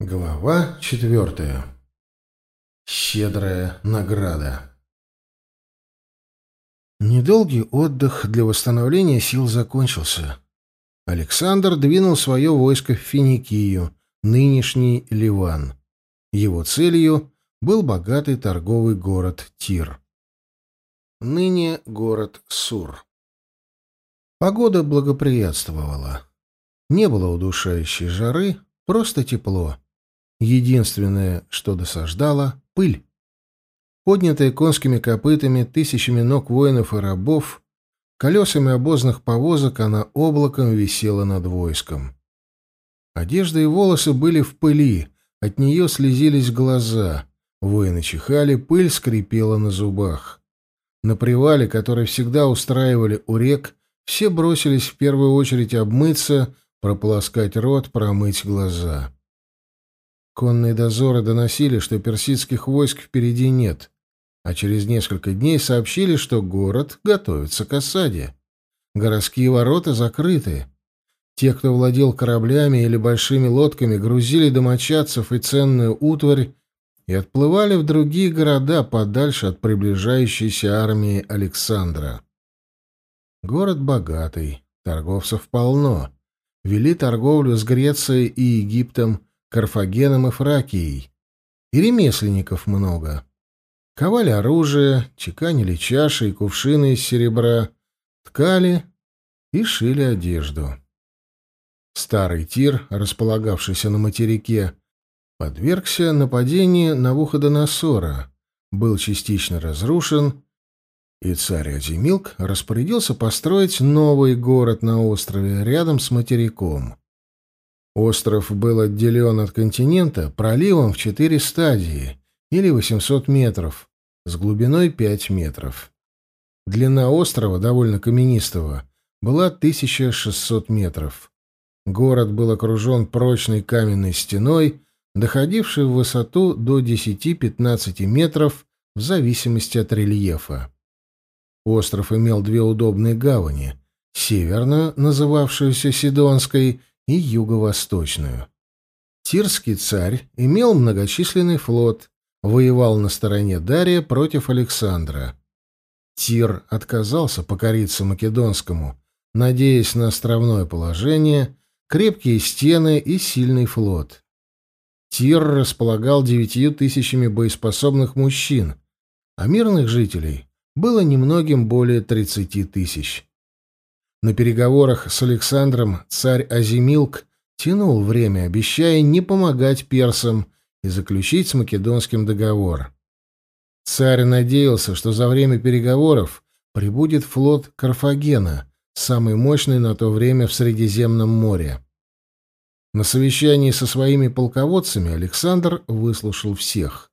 Глава четвертая. Щедрая награда. Недолгий отдых для восстановления сил закончился. Александр двинул свое войско в Финикию, нынешний Ливан. Его целью был богатый торговый город Тир. Ныне город Сур. Погода благоприятствовала. Не было удушающей жары, просто тепло. Единственное, что досаждало — пыль. Поднятая конскими копытами, тысячами ног воинов и рабов, колесами обозных повозок она облаком висела над войском. Одежда и волосы были в пыли, от нее слезились глаза, воины чихали, пыль скрипела на зубах. На привале, который всегда устраивали у рек, все бросились в первую очередь обмыться, прополоскать рот, промыть глаза. Конные дозоры доносили, что персидских войск впереди нет, а через несколько дней сообщили, что город готовится к осаде. Городские ворота закрыты. Те, кто владел кораблями или большими лодками, грузили домочадцев и ценную утварь и отплывали в другие города подальше от приближающейся армии Александра. Город богатый, торговцев полно. Вели торговлю с Грецией и Египтом, Карфагеном и Фракией. И ремесленников много. Ковали оружие, чеканили чаши и кувшины из серебра, ткали и шили одежду. Старый тир, располагавшийся на материке, подвергся нападению на Навуходоносора, был частично разрушен, и царь Азимилк распорядился построить новый город на острове рядом с материком. Остров был отделен от континента проливом в четыре стадии, или 800 метров, с глубиной 5 метров. Длина острова, довольно каменистого, была 1600 метров. Город был окружен прочной каменной стеной, доходившей в высоту до 10-15 метров в зависимости от рельефа. Остров имел две удобные гавани — северную, называвшуюся Сидонской, и юго-восточную. Тирский царь имел многочисленный флот, воевал на стороне Дария против Александра. Тир отказался покориться Македонскому, надеясь на островное положение, крепкие стены и сильный флот. Тир располагал девятью тысячами боеспособных мужчин, а мирных жителей было немногим более тридцати тысяч. На переговорах с Александром царь Азимилк тянул время, обещая не помогать персам и заключить с Македонским договор. Царь надеялся, что за время переговоров прибудет флот Карфагена, самый мощный на то время в Средиземном море. На совещании со своими полководцами Александр выслушал всех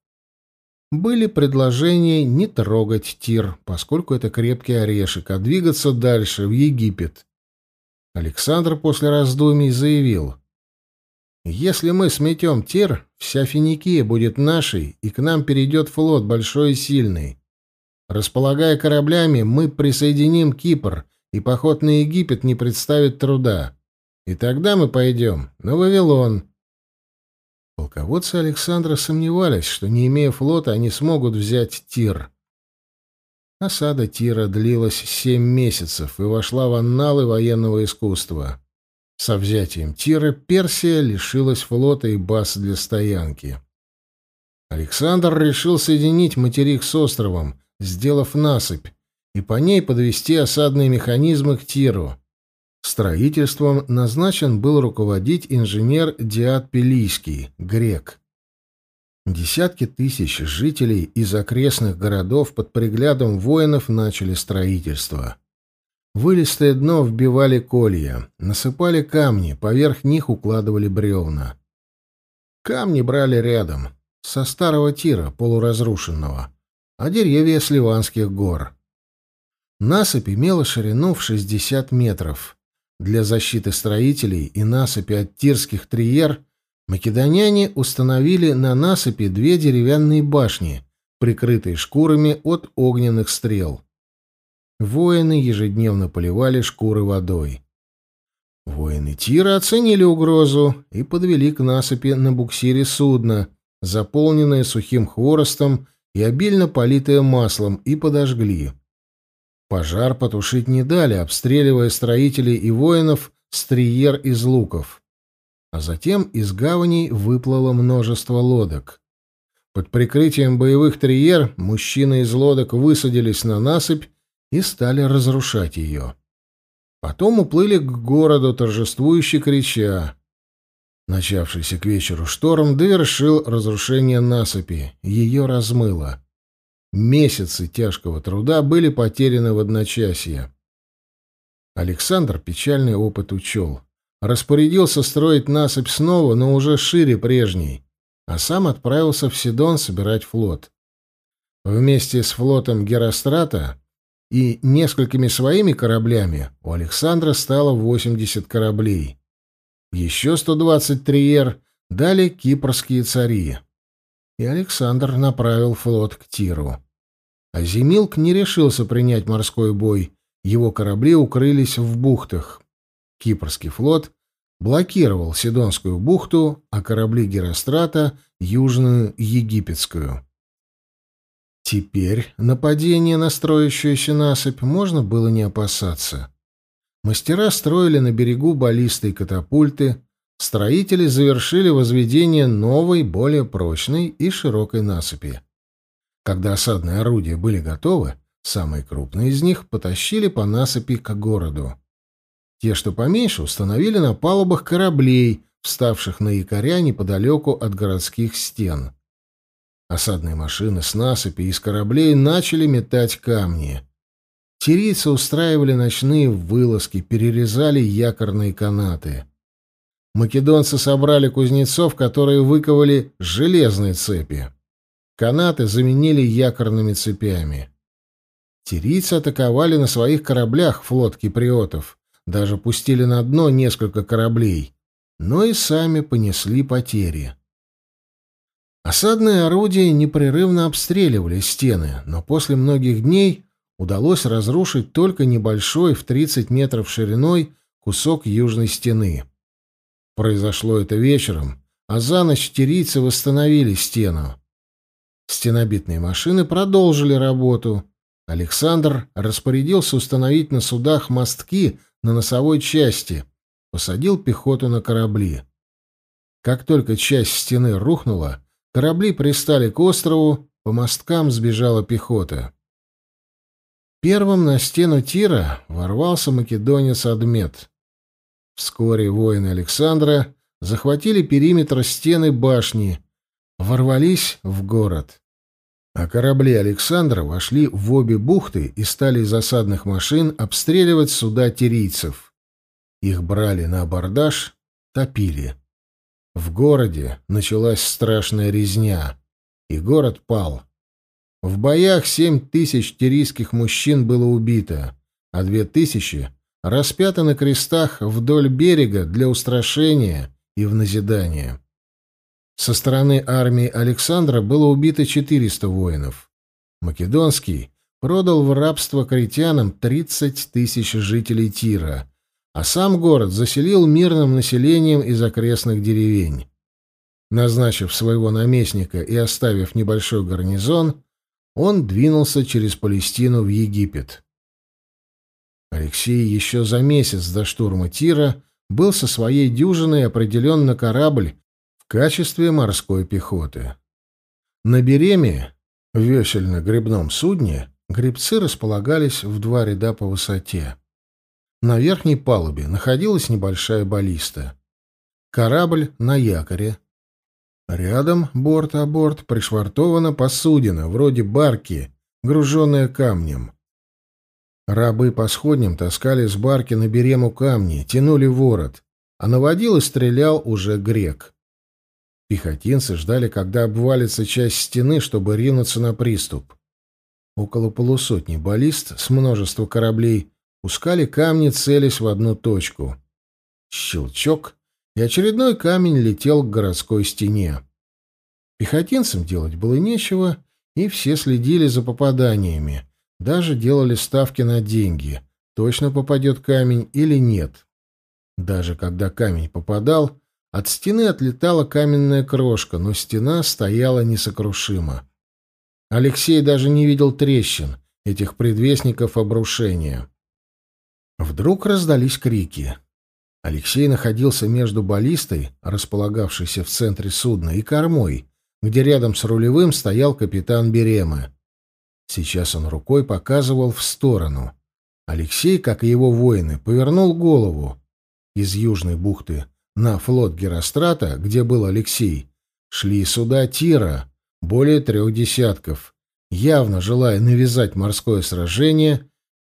были предложения не трогать Тир, поскольку это крепкий орешек, а двигаться дальше, в Египет. Александр после раздумий заявил, «Если мы сметем Тир, вся Финикия будет нашей, и к нам перейдет флот большой и сильный. Располагая кораблями, мы присоединим Кипр, и поход на Египет не представит труда. И тогда мы пойдем на Вавилон, Полководцы Александра сомневались, что, не имея флота, они смогут взять Тир. Осада Тира длилась семь месяцев и вошла в анналы военного искусства. Со взятием Тира Персия лишилась флота и баз для стоянки. Александр решил соединить материк с островом, сделав насыпь, и по ней подвести осадные механизмы к Тиру. Строительством назначен был руководить инженер Диад Пелийский, грек. Десятки тысяч жителей из окрестных городов под приглядом воинов начали строительство. Вылистое дно вбивали колья, насыпали камни, поверх них укладывали бревна. Камни брали рядом, со старого тира, полуразрушенного, а деревья с Ливанских гор. Насыпь имела ширину в 60 метров — для защиты строителей и насыпи от тирских триер македоняне установили на насыпи две деревянные башни, прикрытые шкурами от огненных стрел. Воины ежедневно поливали шкуры водой. Воины Тира оценили угрозу и подвели к насыпи на буксире судно, заполненное сухим хворостом и обильно политое маслом, и подожгли. Пожар потушить не дали, обстреливая строителей и воинов с триер из луков. А затем из гаваней выплыло множество лодок. Под прикрытием боевых триер мужчины из лодок высадились на насыпь и стали разрушать ее. Потом уплыли к городу, торжествующе крича. Начавшийся к вечеру шторм довершил разрушение насыпи, ее размыло. Месяцы тяжкого труда были потеряны в одночасье. Александр печальный опыт учел. Распорядился строить насыпь снова, но уже шире прежней, а сам отправился в Сидон собирать флот. Вместе с флотом Герострата и несколькими своими кораблями у Александра стало 80 кораблей. Еще 120 триер дали кипрские цари. И Александр направил флот к Тиру. А Зимилк не решился принять морской бой, его корабли укрылись в бухтах. Кипрский флот блокировал Сидонскую бухту, а корабли Герострата — Южную Египетскую. Теперь нападение на строящуюся насыпь можно было не опасаться. Мастера строили на берегу баллисты и катапульты, строители завершили возведение новой, более прочной и широкой насыпи. Когда осадные орудия были готовы, самые крупные из них потащили по насыпи к городу. Те, что поменьше, установили на палубах кораблей, вставших на якоря неподалеку от городских стен. Осадные машины с насыпи из кораблей начали метать камни. Тирийцы устраивали ночные вылазки, перерезали якорные канаты. Македонцы собрали кузнецов, которые выковали железные цепи. Канаты заменили якорными цепями. Тирийцы атаковали на своих кораблях флот киприотов, даже пустили на дно несколько кораблей, но и сами понесли потери. Осадные орудия непрерывно обстреливали стены, но после многих дней удалось разрушить только небольшой в 30 метров шириной кусок южной стены. Произошло это вечером, а за ночь тирийцы восстановили стену. Стенобитные машины продолжили работу. Александр распорядился установить на судах мостки на носовой части, посадил пехоту на корабли. Как только часть стены рухнула, Корабли пристали к острову, по мосткам сбежала пехота. Первым на стену тира ворвался македонец Адмет. Вскоре воины Александра захватили периметр стены башни, ворвались в город. А корабли Александра вошли в обе бухты и стали из осадных машин обстреливать суда тирийцев. Их брали на абордаж, топили. В городе началась страшная резня, и город пал. В боях семь тысяч тирийских мужчин было убито, а две тысячи распяты на крестах вдоль берега для устрашения и в назидание. Со стороны армии Александра было убито 400 воинов. Македонский продал в рабство критянам 30 тысяч жителей Тира, а сам город заселил мирным населением из окрестных деревень. Назначив своего наместника и оставив небольшой гарнизон, он двинулся через Палестину в Египет. Алексей еще за месяц до штурма Тира был со своей дюжиной определен на корабль качестве морской пехоты. На Береме, в весельно-гребном судне, гребцы располагались в два ряда по высоте. На верхней палубе находилась небольшая баллиста. Корабль на якоре. Рядом, борт о борт, пришвартована посудина, вроде барки, груженная камнем. Рабы по сходням таскали с барки на берему камни, тянули ворот, а наводил и стрелял уже грек. Пехотинцы ждали, когда обвалится часть стены, чтобы ринуться на приступ. Около полусотни баллист с множества кораблей Пускали камни, целясь в одну точку. Щелчок, и очередной камень летел к городской стене. Пехотинцам делать было нечего, и все следили за попаданиями. Даже делали ставки на деньги, точно попадет камень или нет. Даже когда камень попадал, от стены отлетала каменная крошка, но стена стояла несокрушимо. Алексей даже не видел трещин, этих предвестников обрушения. Вдруг раздались крики. Алексей находился между баллистой, располагавшейся в центре судна, и кормой, где рядом с рулевым стоял капитан Беремы. Сейчас он рукой показывал в сторону. Алексей, как и его воины, повернул голову. Из южной бухты на флот Герострата, где был Алексей, шли суда Тира, более трех десятков, явно желая навязать морское сражение,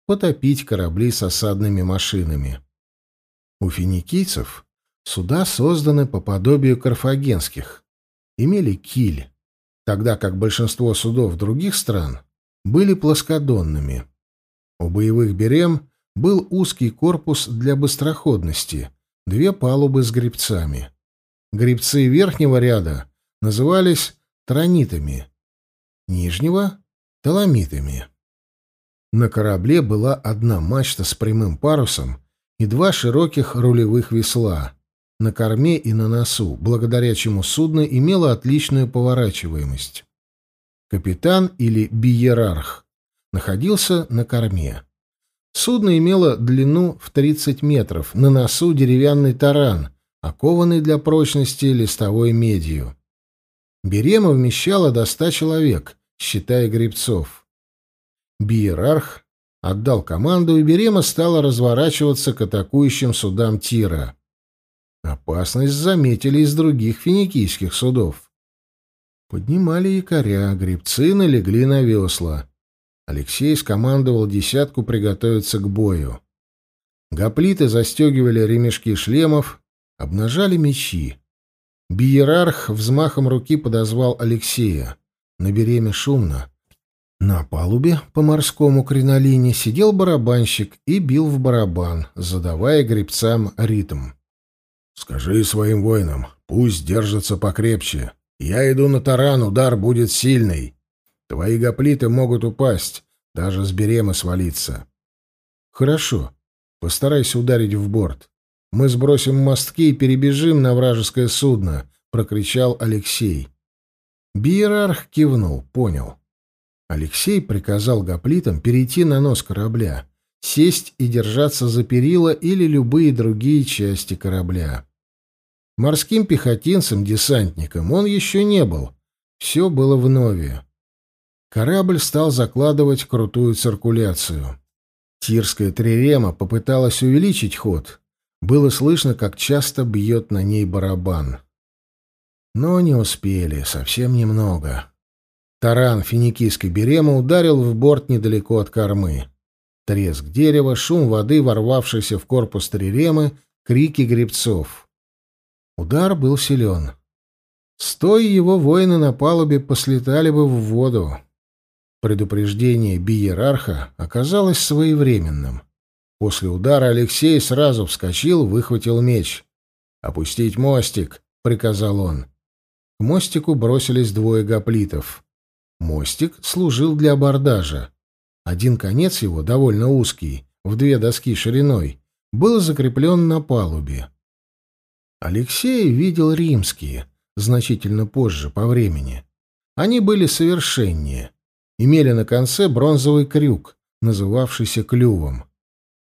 потопить корабли с осадными машинами. У финикийцев суда созданы по подобию карфагенских, имели киль, тогда как большинство судов других стран были плоскодонными. У боевых берем был узкий корпус для быстроходности, две палубы с гребцами. Гребцы верхнего ряда назывались тронитами, нижнего — таламитами. На корабле была одна мачта с прямым парусом и два широких рулевых весла на корме и на носу, благодаря чему судно имело отличную поворачиваемость. Капитан или биерарх находился на корме. Судно имело длину в 30 метров, на носу деревянный таран, окованный для прочности листовой медью. Берема вмещала до ста человек, считая гребцов. Биерарх отдал команду, и Берема стала разворачиваться к атакующим судам Тира. Опасность заметили из других финикийских судов. Поднимали якоря, гребцы налегли на весла. Алексей скомандовал десятку приготовиться к бою. Гоплиты застегивали ремешки шлемов, обнажали мечи. Биерарх взмахом руки подозвал Алексея. На береме шумно. На палубе по морскому кринолине сидел барабанщик и бил в барабан, задавая гребцам ритм. «Скажи своим воинам, пусть держатся покрепче. Я иду на таран, удар будет сильный. Твои гоплиты могут упасть, даже с берема свалиться». «Хорошо. Постарайся ударить в борт. Мы сбросим мостки и перебежим на вражеское судно», — прокричал Алексей. Биерарх кивнул, понял. Алексей приказал гоплитам перейти на нос корабля, сесть и держаться за перила или любые другие части корабля. Морским пехотинцем-десантником он еще не был. Все было вновь. Корабль стал закладывать крутую циркуляцию. Тирская трирема попыталась увеличить ход, было слышно, как часто бьет на ней барабан. Но не успели, совсем немного. Таран финикийской беремы ударил в борт недалеко от кормы. Треск дерева, шум воды, ворвавшийся в корпус триремы, крики гребцов. Удар был силен. Стоя его воины на палубе послетали бы в воду. Предупреждение биерарха оказалось своевременным. После удара Алексей сразу вскочил, выхватил меч. «Опустить мостик!» — приказал он. К мостику бросились двое гоплитов. Мостик служил для абордажа. Один конец его, довольно узкий, в две доски шириной, был закреплен на палубе. Алексей видел римские, значительно позже по времени. Они были совершеннее, имели на конце бронзовый крюк, называвшийся клювом.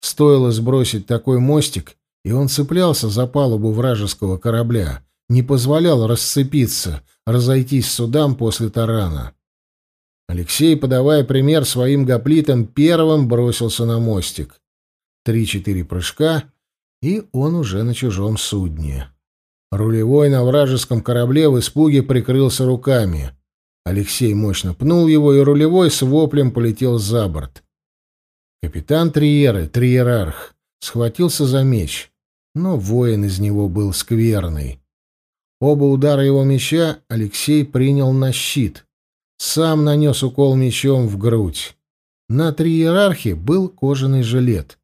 Стоило сбросить такой мостик, и он цеплялся за палубу вражеского корабля, не позволял расцепиться, разойтись судам после тарана. Алексей, подавая пример своим гоплитам, первым бросился на мостик. Три-четыре прыжка, и он уже на чужом судне. Рулевой на вражеском корабле в испуге прикрылся руками. Алексей мощно пнул его, и рулевой с воплем полетел за борт. Капитан Триеры, Триерарх, схватился за меч, но воин из него был скверный. Оба удара его меча Алексей принял на щит. Сам нанес укол мечом в грудь. На Триерархе был кожаный жилет.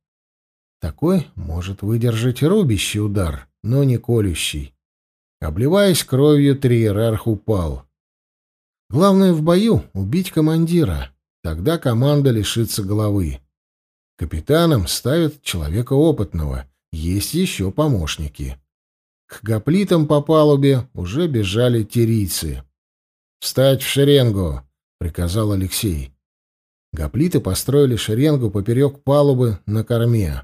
Такой может выдержать рубящий удар, но не колющий. Обливаясь кровью, Триерарх упал. Главное в бою — убить командира. Тогда команда лишится головы. Капитаном ставят человека опытного, есть еще помощники. К гоплитам по палубе уже бежали тирийцы. «Встать в шеренгу!» — приказал Алексей. Гоплиты построили шеренгу поперек палубы на корме.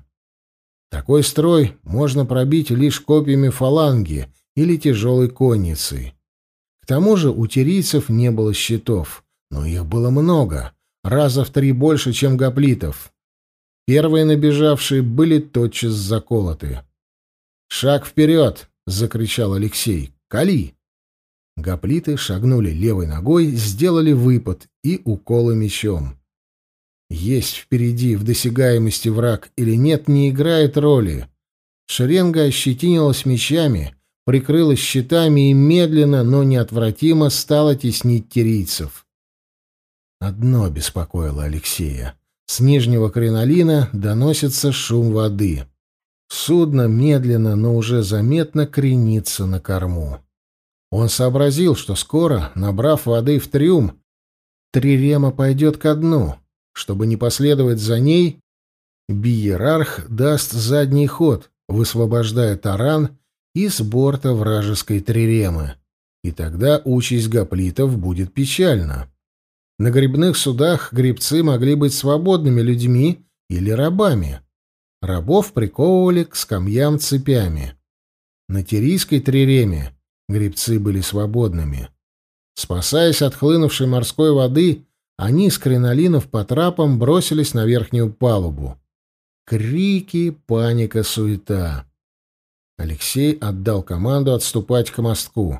Такой строй можно пробить лишь копьями фаланги или тяжелой конницей. К тому же у тирийцев не было щитов, но их было много, раза в три больше, чем гоплитов. Первые набежавшие были тотчас заколоты. «Шаг вперед!» — закричал Алексей. «Кали!» Гоплиты шагнули левой ногой, сделали выпад и уколы мечом. Есть впереди в досягаемости враг или нет, не играет роли. Шеренга ощетинилась мечами, прикрылась щитами и медленно, но неотвратимо стала теснить тирийцев. Одно беспокоило Алексея. С нижнего кринолина доносится шум воды. Судно медленно, но уже заметно кренится на корму. Он сообразил, что скоро, набрав воды в трюм, Трирема пойдет ко дну. Чтобы не последовать за ней, Биерарх даст задний ход, высвобождая таран из борта вражеской Триремы. И тогда участь гоплитов будет печальна. На грибных судах грибцы могли быть свободными людьми или рабами. Рабов приковывали к скамьям цепями. На Тирийской Триреме грибцы были свободными. Спасаясь от хлынувшей морской воды, они с кринолинов по трапам бросились на верхнюю палубу. Крики, паника, суета. Алексей отдал команду отступать к мостку.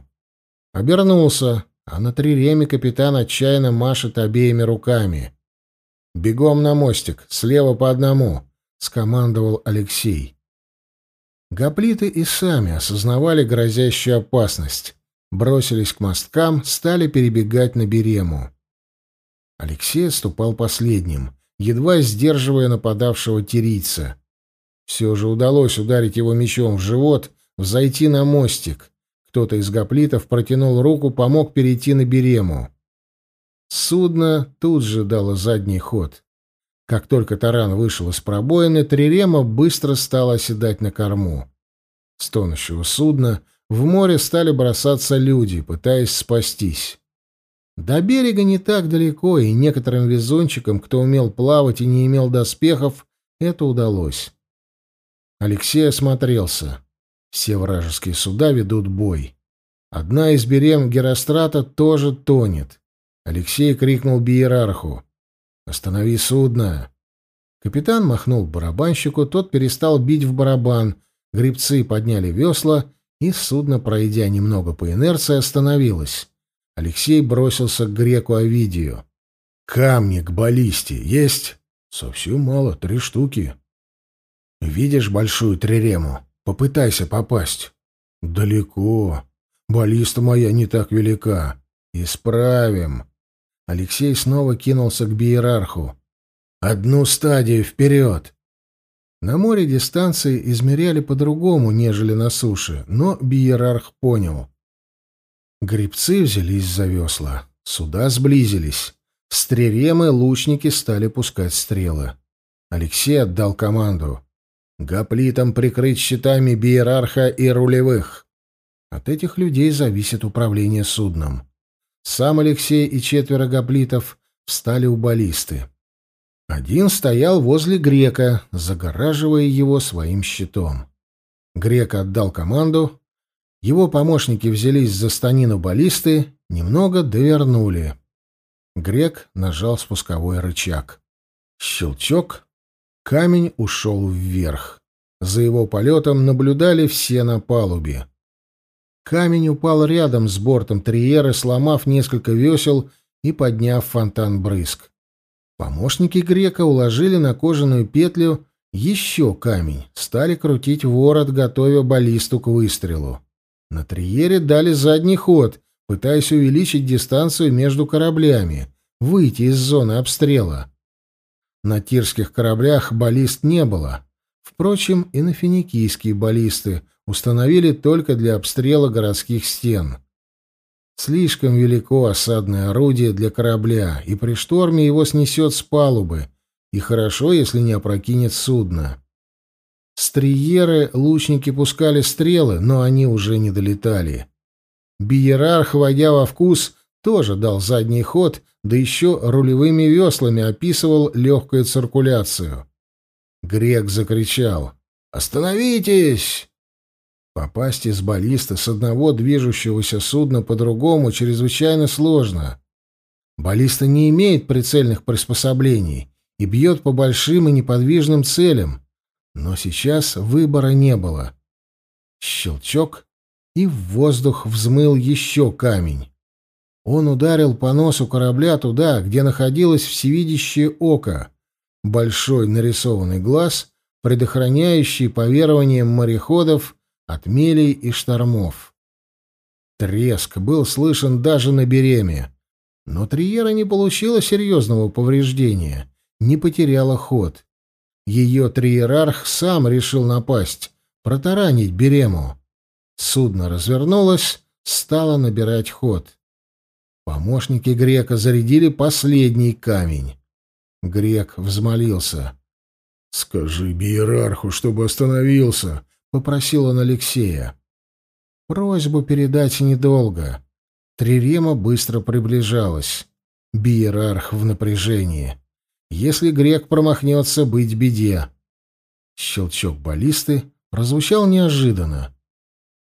Обернулся, а на триреме капитан отчаянно машет обеими руками. «Бегом на мостик, слева по одному», — скомандовал Алексей. Гоплиты и сами осознавали грозящую опасность. Бросились к мосткам, стали перебегать на берему. Алексей ступал последним, едва сдерживая нападавшего тирийца. Все же удалось ударить его мечом в живот, взойти на мостик. Кто-то из гоплитов протянул руку, помог перейти на берему. Судно тут же дало задний ход. Как только таран вышел из пробоины, Трирема быстро стала оседать на корму. С тонущего судна в море стали бросаться люди, пытаясь спастись. До берега не так далеко, и некоторым везунчикам, кто умел плавать и не имел доспехов, это удалось. Алексей осмотрелся. Все вражеские суда ведут бой. Одна из берем Герострата тоже тонет. Алексей крикнул Биерарху. «Останови судно!» Капитан махнул барабанщику, тот перестал бить в барабан, грибцы подняли весла, и судно, пройдя немного по инерции, остановилось. Алексей бросился к греку Овидию. «Камни к баллисте есть?» «Совсем мало, три штуки». «Видишь большую трирему? Попытайся попасть». «Далеко. Баллиста моя не так велика. Исправим». Алексей снова кинулся к биерарху. «Одну стадию вперед!» На море дистанции измеряли по-другому, нежели на суше, но биерарх понял. Грибцы взялись за весла. Суда сблизились. С триремы лучники стали пускать стрелы. Алексей отдал команду. Гоплитам прикрыть щитами биерарха и рулевых. От этих людей зависит управление судном. Сам Алексей и четверо гоплитов встали у баллисты. Один стоял возле грека, загораживая его своим щитом. Грек отдал команду, его помощники взялись за станину баллисты, немного довернули. Грек нажал спусковой рычаг. Щелчок. Камень ушел вверх. За его полетом наблюдали все на палубе. Камень упал рядом с бортом Триеры, сломав несколько весел и подняв фонтан брызг. Помощники грека уложили на кожаную петлю еще камень, стали крутить ворот, готовя баллисту к выстрелу. На Триере дали задний ход, пытаясь увеличить дистанцию между кораблями, выйти из зоны обстрела. На тирских кораблях баллист не было. Впрочем, и на финикийские баллисты установили только для обстрела городских стен. Слишком велико осадное орудие для корабля, и при шторме его снесет с палубы, и хорошо, если не опрокинет судно. С триеры лучники пускали стрелы, но они уже не долетали. Биерарх, войдя во вкус, тоже дал задний ход, да еще рулевыми веслами описывал легкую циркуляцию. Грек закричал «Остановитесь!» Попасть из баллиста с одного движущегося судна по другому чрезвычайно сложно. Баллиста не имеет прицельных приспособлений и бьет по большим и неподвижным целям, но сейчас выбора не было. Щелчок, и в воздух взмыл еще камень. Он ударил по носу корабля туда, где находилось всевидящее око, большой нарисованный глаз, предохраняющий по верованиям мореходов от мелей и штормов. Треск был слышен даже на береме. Но Триера не получила серьезного повреждения, не потеряла ход. Ее триерарх сам решил напасть, протаранить Берему. Судно развернулось, стало набирать ход. Помощники Грека зарядили последний камень. Грек взмолился. «Скажи Биерарху, чтобы остановился», — попросил он Алексея. Просьбу передать недолго. Трирема быстро приближалась. Биерарх в напряжении. Если грек промахнется, быть беде. Щелчок баллисты прозвучал неожиданно.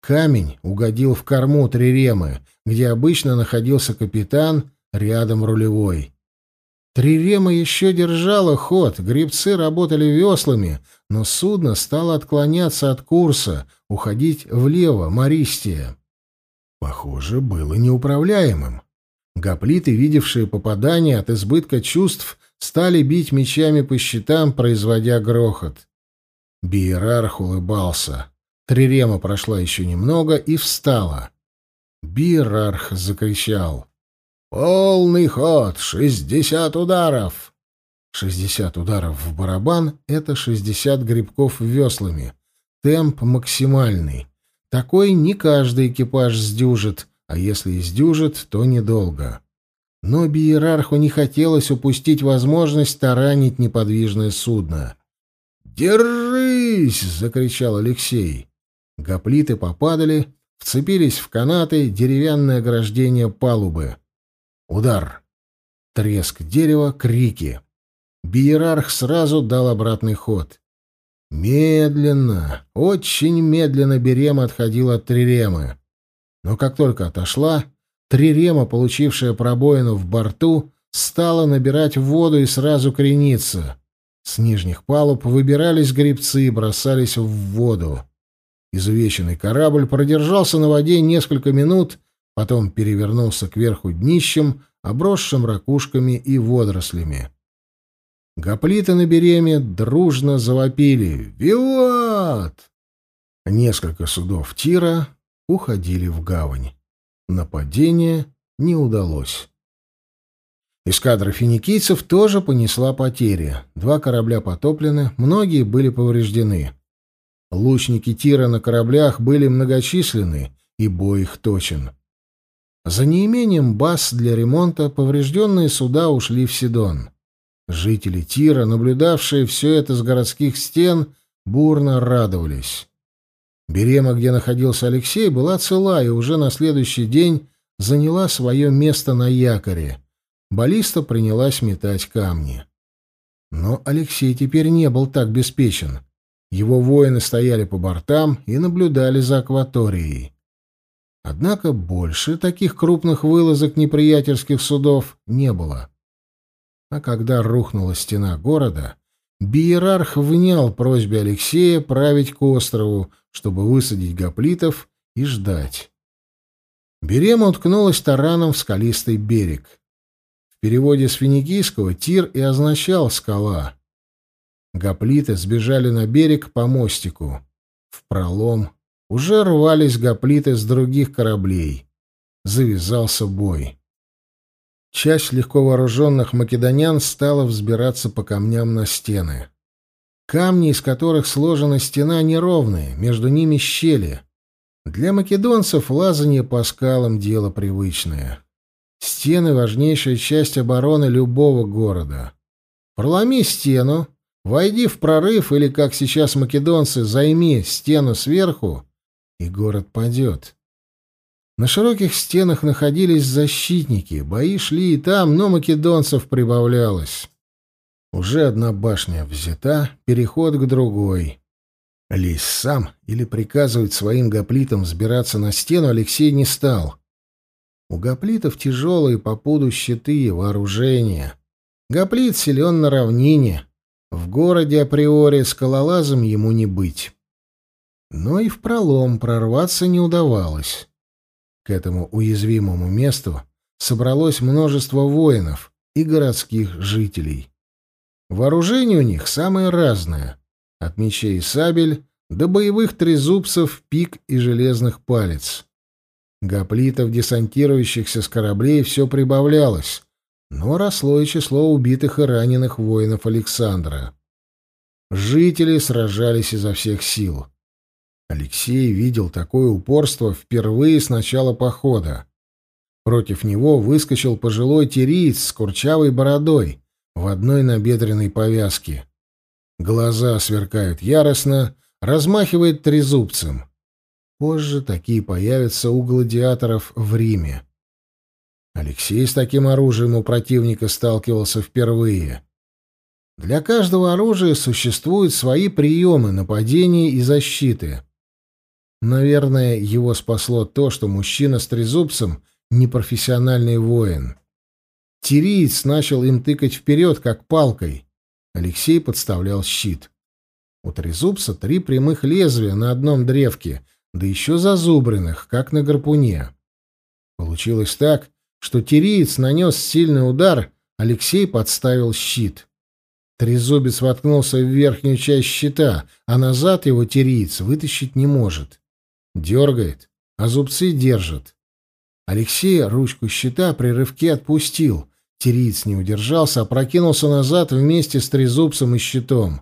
Камень угодил в корму Триремы, где обычно находился капитан, рядом рулевой. Трирема еще держала ход, гребцы работали веслами, но судно стало отклоняться от курса, уходить влево, Мористия. Похоже, было неуправляемым. Гоплиты, видевшие попадание от избытка чувств, стали бить мечами по щитам, производя грохот. Биерарх улыбался. Трирема прошла еще немного и встала. Биерарх закричал. «Полный ход! Шестьдесят ударов!» Шестьдесят ударов в барабан — это шестьдесят грибков веслами. Темп максимальный. Такой не каждый экипаж сдюжит, а если и сдюжит, то недолго. Но Биерарху не хотелось упустить возможность таранить неподвижное судно. «Держись!» — закричал Алексей. Гоплиты попадали, вцепились в канаты, деревянное ограждение палубы. Удар. Треск дерева, крики. Биерарх сразу дал обратный ход. Медленно, очень медленно Берема отходила от Триремы. Но как только отошла, Трирема, получившая пробоину в борту, стала набирать воду и сразу крениться. С нижних палуб выбирались грибцы и бросались в воду. Изувеченный корабль продержался на воде несколько минут, потом перевернулся кверху днищем, обросшим ракушками и водорослями. Гоплиты на береме дружно завопили «Виват!». Несколько судов тира уходили в гавань. Нападение не удалось. Эскадра финикийцев тоже понесла потери. Два корабля потоплены, многие были повреждены. Лучники тира на кораблях были многочисленны, и бой их точен. За неимением баз для ремонта поврежденные суда ушли в Сидон. Жители Тира, наблюдавшие все это с городских стен, бурно радовались. Берема, где находился Алексей, была цела и уже на следующий день заняла свое место на якоре. Баллиста принялась метать камни. Но Алексей теперь не был так беспечен. Его воины стояли по бортам и наблюдали за акваторией. Однако больше таких крупных вылазок неприятельских судов не было. А когда рухнула стена города, Биерарх внял просьбе Алексея править к острову, чтобы высадить гоплитов и ждать. Берема уткнулась тараном в скалистый берег. В переводе с финикийского «тир» и означал «скала». Гоплиты сбежали на берег по мостику. В пролом уже рвались гоплиты с других кораблей. Завязался бой. Часть легко вооруженных македонян стала взбираться по камням на стены. Камни, из которых сложена стена, неровные, между ними щели. Для македонцев лазание по скалам — дело привычное. Стены — важнейшая часть обороны любого города. Проломи стену, Войди в прорыв или, как сейчас македонцы, займи стену сверху, и город падет. На широких стенах находились защитники, бои шли и там, но македонцев прибавлялось. Уже одна башня взята, переход к другой. Лезть сам или приказывать своим гоплитам взбираться на стену Алексей не стал. У гоплитов тяжелые по пуду щиты и вооружение. Гоплит силен на равнине. В городе априори скалолазом ему не быть. Но и в пролом прорваться не удавалось. К этому уязвимому месту собралось множество воинов и городских жителей. Вооружение у них самое разное, от мечей и сабель до боевых трезубцев, пик и железных палец. Гоплитов, десантирующихся с кораблей, все прибавлялось, но росло и число убитых и раненых воинов Александра. Жители сражались изо всех сил. Алексей видел такое упорство впервые с начала похода. Против него выскочил пожилой тириец с курчавой бородой в одной набедренной повязке. Глаза сверкают яростно, размахивает трезубцем. Позже такие появятся у гладиаторов в Риме. Алексей с таким оружием у противника сталкивался впервые. Для каждого оружия существуют свои приемы нападения и защиты. Наверное, его спасло то, что мужчина с трезубцем — непрофессиональный воин. Тириец начал им тыкать вперед, как палкой. Алексей подставлял щит. У трезубца три прямых лезвия на одном древке, да еще зазубренных, как на гарпуне. Получилось так, что тириец нанес сильный удар, Алексей подставил щит. Трезубец воткнулся в верхнюю часть щита, а назад его тириец вытащить не может. Дергает, а зубцы держат. Алексей ручку щита при рывке отпустил. Тириец не удержался, а прокинулся назад вместе с трезубцем и щитом.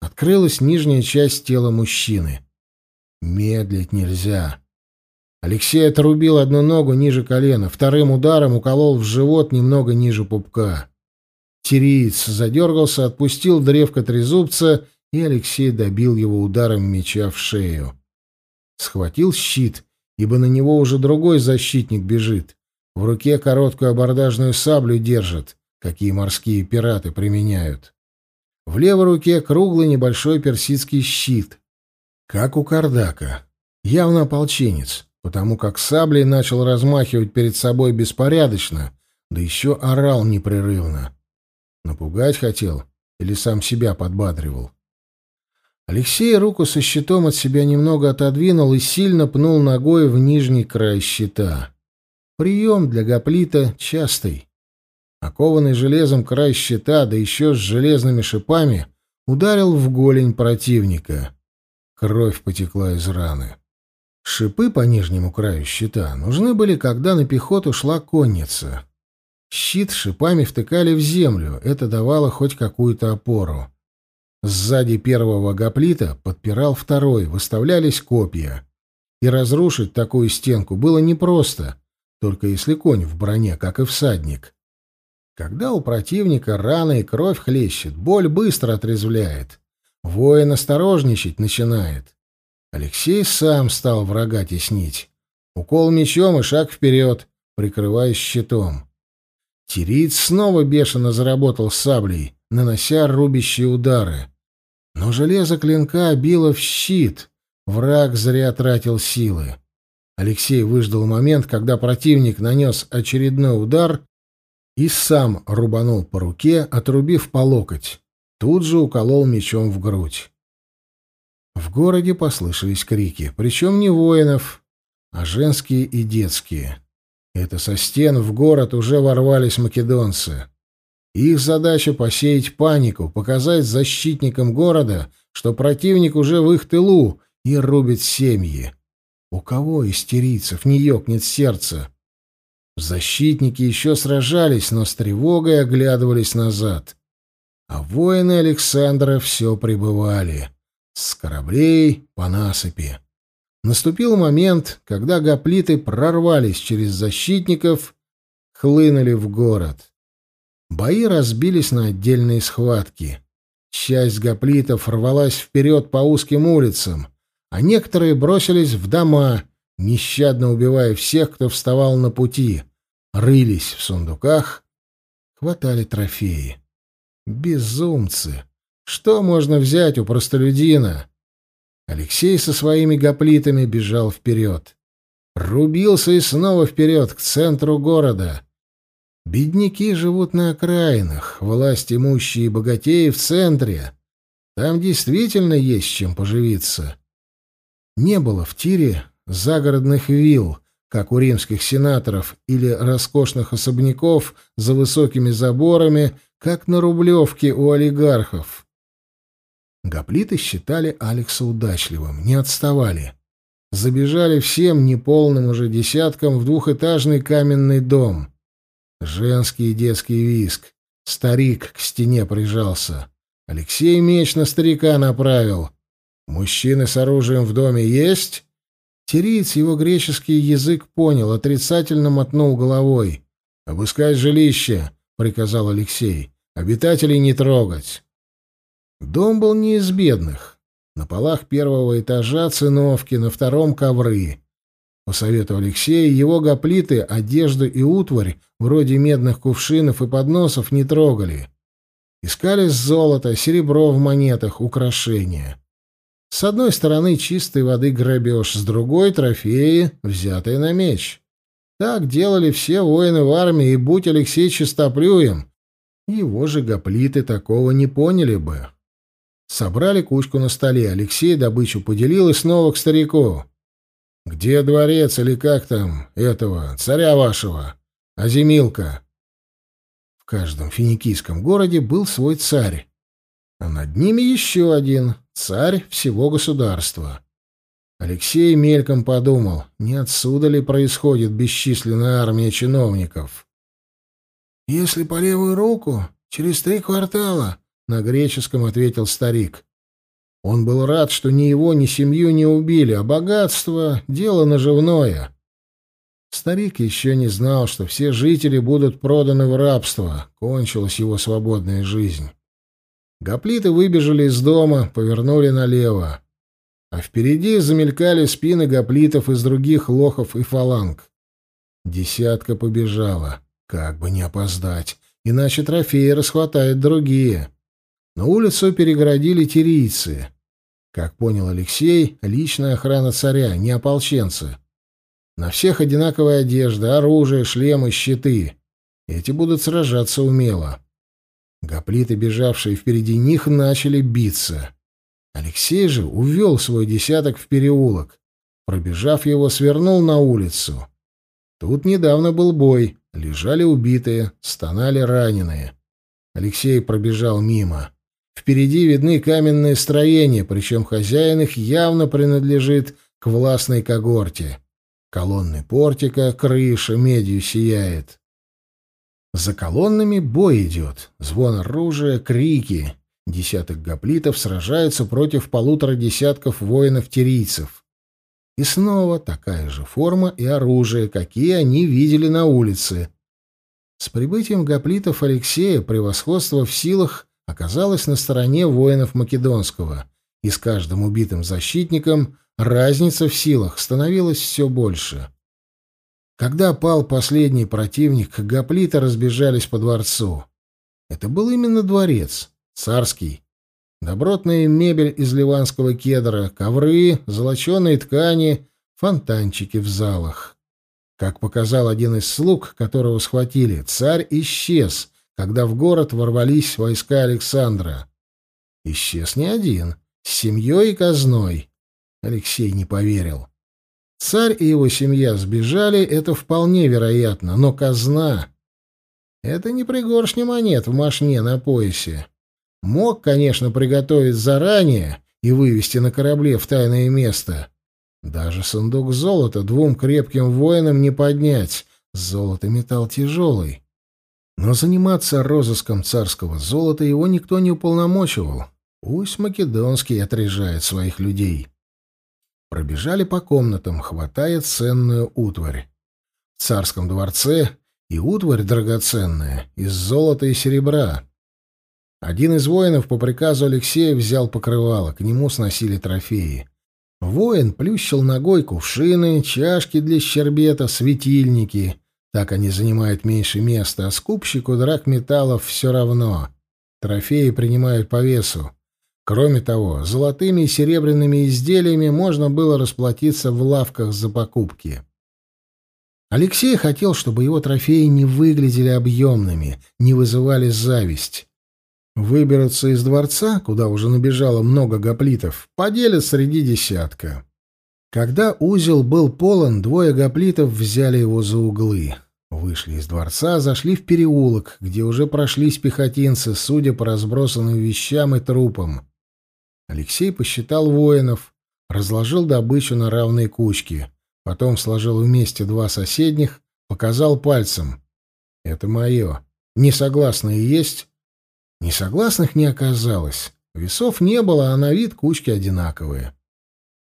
Открылась нижняя часть тела мужчины. Медлить нельзя. Алексей отрубил одну ногу ниже колена, вторым ударом уколол в живот немного ниже пупка. Тириец задергался, отпустил древко трезубца, и Алексей добил его ударом меча в шею. Схватил щит, ибо на него уже другой защитник бежит. В руке короткую абордажную саблю держит, какие морские пираты применяют. В левой руке круглый небольшой персидский щит, как у Кардака. Явно ополченец, потому как саблей начал размахивать перед собой беспорядочно, да еще орал непрерывно. Напугать хотел или сам себя подбадривал. Алексей руку со щитом от себя немного отодвинул и сильно пнул ногой в нижний край щита. Прием для гоплита частый. Окованный железом край щита, да еще с железными шипами, ударил в голень противника. Кровь потекла из раны. Шипы по нижнему краю щита нужны были, когда на пехоту шла конница. Щит шипами втыкали в землю, это давало хоть какую-то опору. Сзади первого гоплита подпирал второй, выставлялись копья. И разрушить такую стенку было непросто, только если конь в броне, как и всадник. Когда у противника рана и кровь хлещет, боль быстро отрезвляет. Воин осторожничать начинает. Алексей сам стал врага теснить. Укол мечом и шаг вперед, прикрываясь щитом. Тириц снова бешено заработал саблей, нанося рубящие удары. Но железо клинка било в щит. Враг зря тратил силы. Алексей выждал момент, когда противник нанес очередной удар и сам рубанул по руке, отрубив по локоть. Тут же уколол мечом в грудь. В городе послышались крики, причем не воинов, а женские и детские. Это со стен в город уже ворвались македонцы. Их задача — посеять панику, показать защитникам города, что противник уже в их тылу и рубит семьи. У кого истерицев не ёкнет сердце? Защитники еще сражались, но с тревогой оглядывались назад. А воины Александра все пребывали. С кораблей по насыпи. Наступил момент, когда гоплиты прорвались через защитников, хлынули в город. Бои разбились на отдельные схватки. Часть гоплитов рвалась вперед по узким улицам, а некоторые бросились в дома, нещадно убивая всех, кто вставал на пути, рылись в сундуках, хватали трофеи. Безумцы! Что можно взять у простолюдина? Алексей со своими гоплитами бежал вперед. Рубился и снова вперед, к центру города. Бедняки живут на окраинах, власть имущие и богатеи в центре. Там действительно есть чем поживиться. Не было в Тире загородных вилл, как у римских сенаторов, или роскошных особняков за высокими заборами, как на Рублевке у олигархов. Гоплиты считали Алекса удачливым, не отставали. Забежали всем неполным уже десяткам в двухэтажный каменный дом. Женский и детский виск. Старик к стене прижался. Алексей меч на старика направил. «Мужчины с оружием в доме есть?» Тириец его греческий язык понял, отрицательно мотнул головой. «Обыскать жилище», — приказал Алексей. «Обитателей не трогать». Дом был не из бедных. На полах первого этажа циновки, на втором — ковры. По совету Алексея, его гоплиты одежду и утварь, вроде медных кувшинов и подносов, не трогали. Искали золото, серебро в монетах, украшения. С одной стороны чистой воды грабеж, с другой — трофеи, взятые на меч. Так делали все воины в армии, и будь Алексей чистоплюем, его же гоплиты такого не поняли бы. Собрали кучку на столе, Алексей добычу поделил и снова к старику. «Где дворец или как там этого, царя вашего? Азимилка?» В каждом финикийском городе был свой царь, а над ними еще один — царь всего государства. Алексей мельком подумал, не отсюда ли происходит бесчисленная армия чиновников. «Если по левую руку, через три квартала», — на греческом ответил старик. Он был рад, что ни его, ни семью не убили, а богатство — дело наживное. Старик еще не знал, что все жители будут проданы в рабство, кончилась его свободная жизнь. Гоплиты выбежали из дома, повернули налево. А впереди замелькали спины гоплитов из других лохов и фаланг. Десятка побежала, как бы не опоздать, иначе трофеи расхватают другие. На улицу перегородили тирийцы. Как понял Алексей, личная охрана царя, не ополченцы. На всех одинаковая одежда, оружие, шлемы, щиты. Эти будут сражаться умело. Гоплиты, бежавшие впереди них, начали биться. Алексей же увел свой десяток в переулок. Пробежав его, свернул на улицу. Тут недавно был бой. Лежали убитые, стонали раненые. Алексей пробежал мимо. Впереди видны каменные строения, причем хозяин их явно принадлежит к властной когорте. Колонны портика, крыша медью сияет. За колоннами бой идет. Звон оружия, крики. Десяток гоплитов сражаются против полутора десятков воинов-тирийцев. И снова такая же форма и оружие, какие они видели на улице. С прибытием гоплитов Алексея превосходство в силах оказалась на стороне воинов Македонского, и с каждым убитым защитником разница в силах становилась все больше. Когда пал последний противник, гоплиты разбежались по дворцу. Это был именно дворец, царский. Добротная мебель из ливанского кедра, ковры, золоченые ткани, фонтанчики в залах. Как показал один из слуг, которого схватили, царь исчез, когда в город ворвались войска Александра. Исчез не один, с семьей и казной. Алексей не поверил. Царь и его семья сбежали, это вполне вероятно, но казна... Это не пригоршня монет в машне на поясе. Мог, конечно, приготовить заранее и вывести на корабле в тайное место. Даже сундук золота двум крепким воинам не поднять. Золото металл тяжелый. Но заниматься розыском царского золота его никто не уполномочивал. Пусть Македонский отрежает своих людей. Пробежали по комнатам, хватая ценную утварь. В царском дворце и утварь драгоценная, из золота и серебра. Один из воинов по приказу Алексея взял покрывало, к нему сносили трофеи. Воин плющил ногой кувшины, чашки для щербета, светильники. Так они занимают меньше места, а скупщику драк металлов все равно. Трофеи принимают по весу. Кроме того, золотыми и серебряными изделиями можно было расплатиться в лавках за покупки. Алексей хотел, чтобы его трофеи не выглядели объемными, не вызывали зависть. Выберутся из дворца, куда уже набежало много гоплитов, поделят среди десятка. Когда узел был полон, двое гоплитов взяли его за углы. Вышли из дворца, зашли в переулок, где уже прошлись пехотинцы, судя по разбросанным вещам и трупам. Алексей посчитал воинов, разложил добычу на равные кучки, потом сложил вместе два соседних, показал пальцем. «Это мое. Несогласные есть?» Несогласных не оказалось. Весов не было, а на вид кучки одинаковые.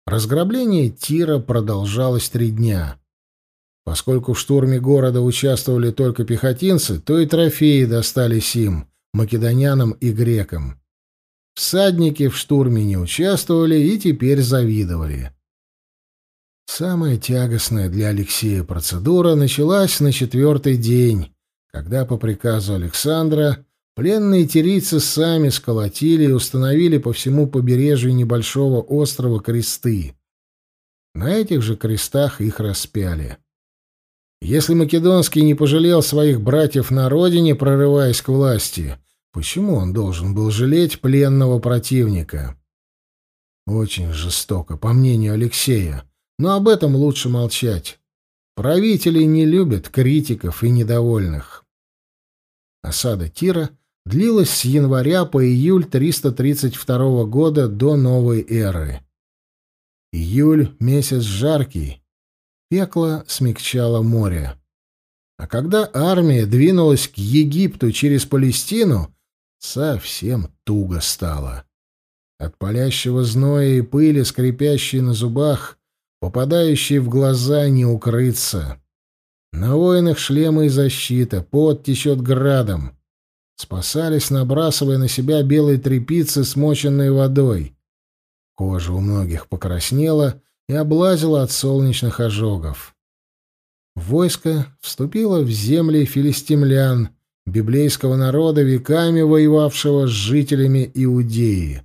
Разграбление тира продолжалось три дня. Поскольку в штурме города участвовали только пехотинцы, то и трофеи достались им, македонянам и грекам. Всадники в штурме не участвовали и теперь завидовали. Самая тягостная для Алексея процедура началась на четвертый день, когда по приказу Александра Пленные тирийцы сами сколотили и установили по всему побережью небольшого острова кресты. На этих же крестах их распяли. Если Македонский не пожалел своих братьев на родине, прорываясь к власти, почему он должен был жалеть пленного противника? Очень жестоко, по мнению Алексея, но об этом лучше молчать. Правители не любят критиков и недовольных. Осада Тира — длилась с января по июль 332 года до новой эры. Июль — месяц жаркий, пекло смягчало море. А когда армия двинулась к Египту через Палестину, совсем туго стало. От палящего зноя и пыли, скрипящей на зубах, попадающей в глаза, не укрыться. На воинах шлемы и защита, пот течет градом. Спасались, набрасывая на себя белые тряпицы, смоченные водой. Кожа у многих покраснела и облазила от солнечных ожогов. Войско вступило в земли филистимлян, библейского народа, веками воевавшего с жителями Иудеи.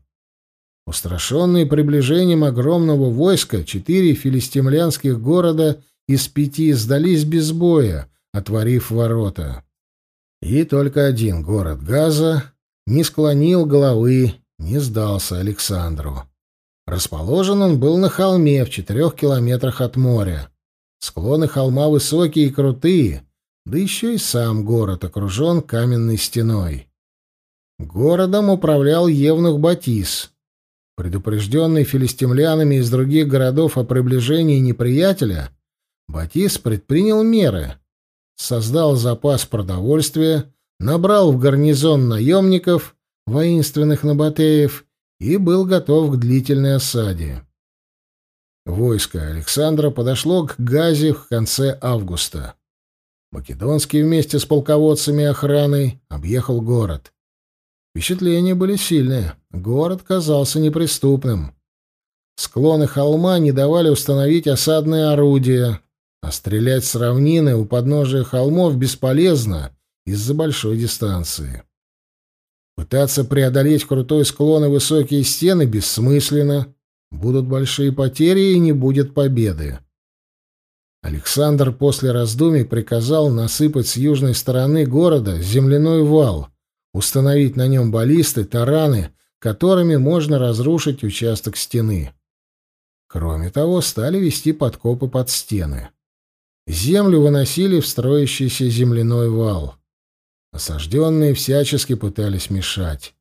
Устрашенные приближением огромного войска, четыре филистимлянских города из пяти сдались без боя, отворив ворота. И только один город Газа не склонил головы, не сдался Александру. Расположен он был на холме в четырех километрах от моря. Склоны холма высокие и крутые, да еще и сам город окружен каменной стеной. Городом управлял Евнух Батис. Предупрежденный филистимлянами из других городов о приближении неприятеля, Батис предпринял меры, создал запас продовольствия, набрал в гарнизон наемников, воинственных набатеев, и был готов к длительной осаде. Войско Александра подошло к Газе в конце августа. Македонский вместе с полководцами и охраной объехал город. Впечатления были сильные. Город казался неприступным. Склоны холма не давали установить осадные орудия, а стрелять с равнины у подножия холмов бесполезно из-за большой дистанции. Пытаться преодолеть крутой склон и высокие стены бессмысленно. Будут большие потери и не будет победы. Александр после раздумий приказал насыпать с южной стороны города земляной вал, установить на нем баллисты, тараны, которыми можно разрушить участок стены. Кроме того, стали вести подкопы под стены. Землю выносили в строящийся земляной вал. Осажденные всячески пытались мешать.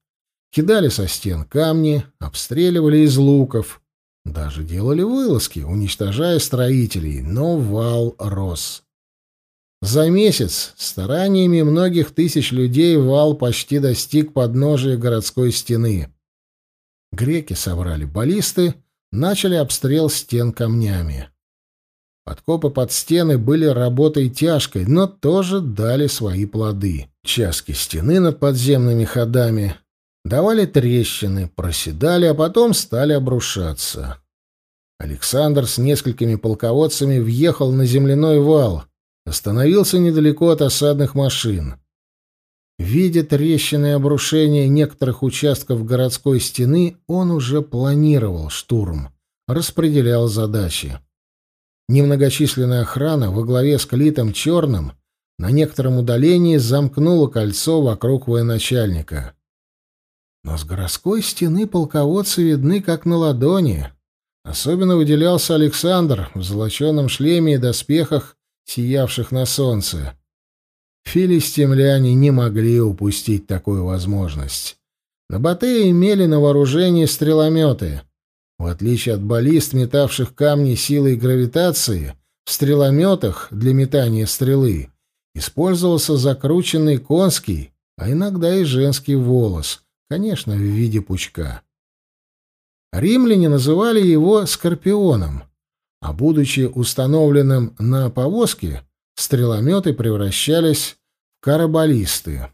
Кидали со стен камни, обстреливали из луков. Даже делали вылазки, уничтожая строителей, но вал рос. За месяц стараниями многих тысяч людей вал почти достиг подножия городской стены. Греки собрали баллисты, начали обстрел стен камнями. Подкопы под стены были работой тяжкой, но тоже дали свои плоды. Части стены над подземными ходами давали трещины, проседали, а потом стали обрушаться. Александр с несколькими полководцами въехал на земляной вал, остановился недалеко от осадных машин. Видя трещины и обрушения некоторых участков городской стены, он уже планировал штурм, распределял задачи. Немногочисленная охрана во главе с Клитом Черным на некотором удалении замкнула кольцо вокруг военачальника. Но с городской стены полководцы видны как на ладони. Особенно выделялся Александр в золоченом шлеме и доспехах, сиявших на солнце. Филистимляне не могли упустить такую возможность. На Батыя имели на вооружении стрелометы. В отличие от баллист, метавших камни силой гравитации, в стрелометах для метания стрелы использовался закрученный конский, а иногда и женский волос, конечно, в виде пучка. Римляне называли его «скорпионом», а будучи установленным на повозке, стрелометы превращались в карабалисты.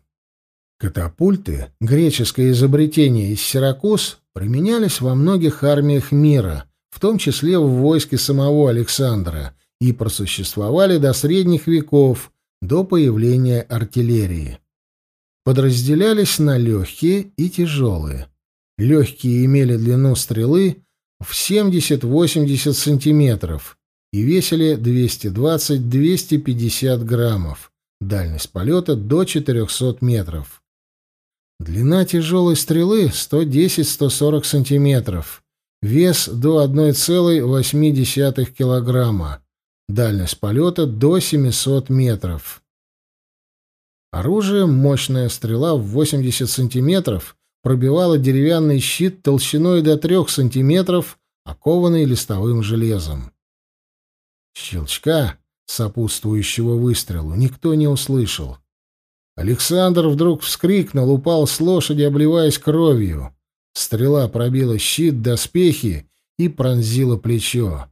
Катапульты, греческое изобретение из Сиракуз, применялись во многих армиях мира, в том числе в войске самого Александра, и просуществовали до средних веков, до появления артиллерии. Подразделялись на легкие и тяжелые. Легкие имели длину стрелы в 70-80 сантиметров и весили 220-250 граммов, дальность полета до 400 метров. Длина тяжелой стрелы 110-140 сантиметров, вес до 1,8 килограмма, дальность полета до 700 метров. Оружие, мощная стрела в 80 сантиметров, пробивала деревянный щит толщиной до 3 сантиметров, окованный листовым железом. Щелчка, сопутствующего выстрелу, никто не услышал. Александр вдруг вскрикнул, упал с лошади, обливаясь кровью. Стрела пробила щит, доспехи и пронзила плечо.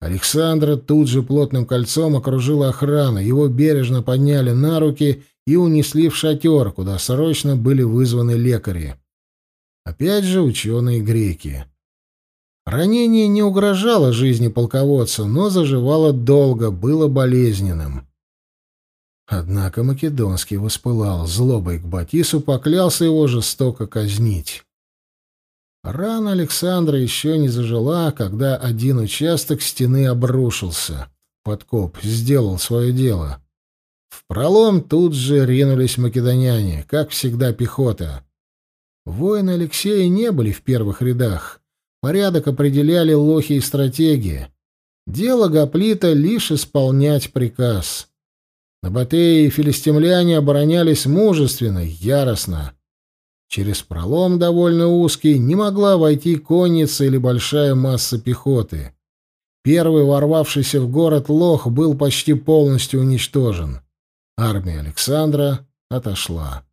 Александра тут же плотным кольцом окружила охрана, его бережно подняли на руки и унесли в шатер, куда срочно были вызваны лекари. Опять же ученые-греки. Ранение не угрожало жизни полководца, но заживало долго, было болезненным. Однако Македонский воспылал злобой к Батису, поклялся его жестоко казнить. Рана Александра еще не зажила, когда один участок стены обрушился. Подкоп сделал свое дело. В пролом тут же ринулись македоняне, как всегда пехота. Воины Алексея не были в первых рядах. Порядок определяли лохи и стратегии. Дело Гоплита — лишь исполнять приказ. Набатеи и филистимляне оборонялись мужественно, яростно. Через пролом, довольно узкий, не могла войти конница или большая масса пехоты. Первый ворвавшийся в город лох был почти полностью уничтожен. Армия Александра отошла.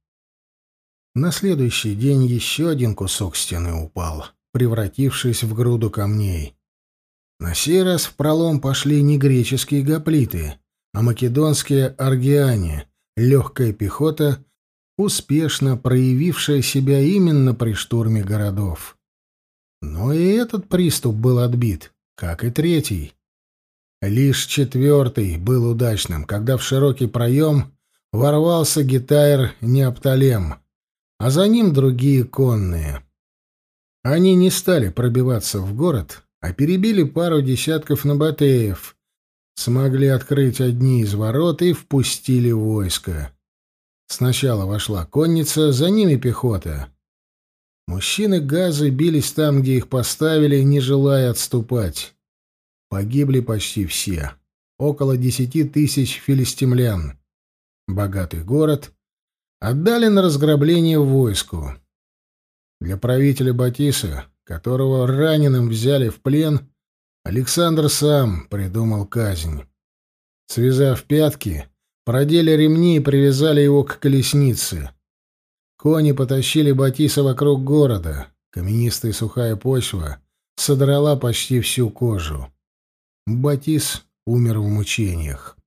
На следующий день еще один кусок стены упал, превратившись в груду камней. На сей раз в пролом пошли не греческие гоплиты, а македонские аргиане, легкая пехота, успешно проявившая себя именно при штурме городов. Но и этот приступ был отбит, как и третий. Лишь четвертый был удачным, когда в широкий проем ворвался гитайр Неопталем, а за ним другие конные. Они не стали пробиваться в город, а перебили пару десятков набатеев, смогли открыть одни из ворот и впустили войско. Сначала вошла конница, за ними пехота. Мужчины газы бились там, где их поставили, не желая отступать. Погибли почти все. Около десяти тысяч филистимлян. Богатый город отдали на разграбление войску. Для правителя Батиса, которого раненым взяли в плен, Александр сам придумал казнь. Связав пятки, продели ремни и привязали его к колеснице. Кони потащили Батиса вокруг города. Каменистая сухая почва содрала почти всю кожу. Батис умер в мучениях.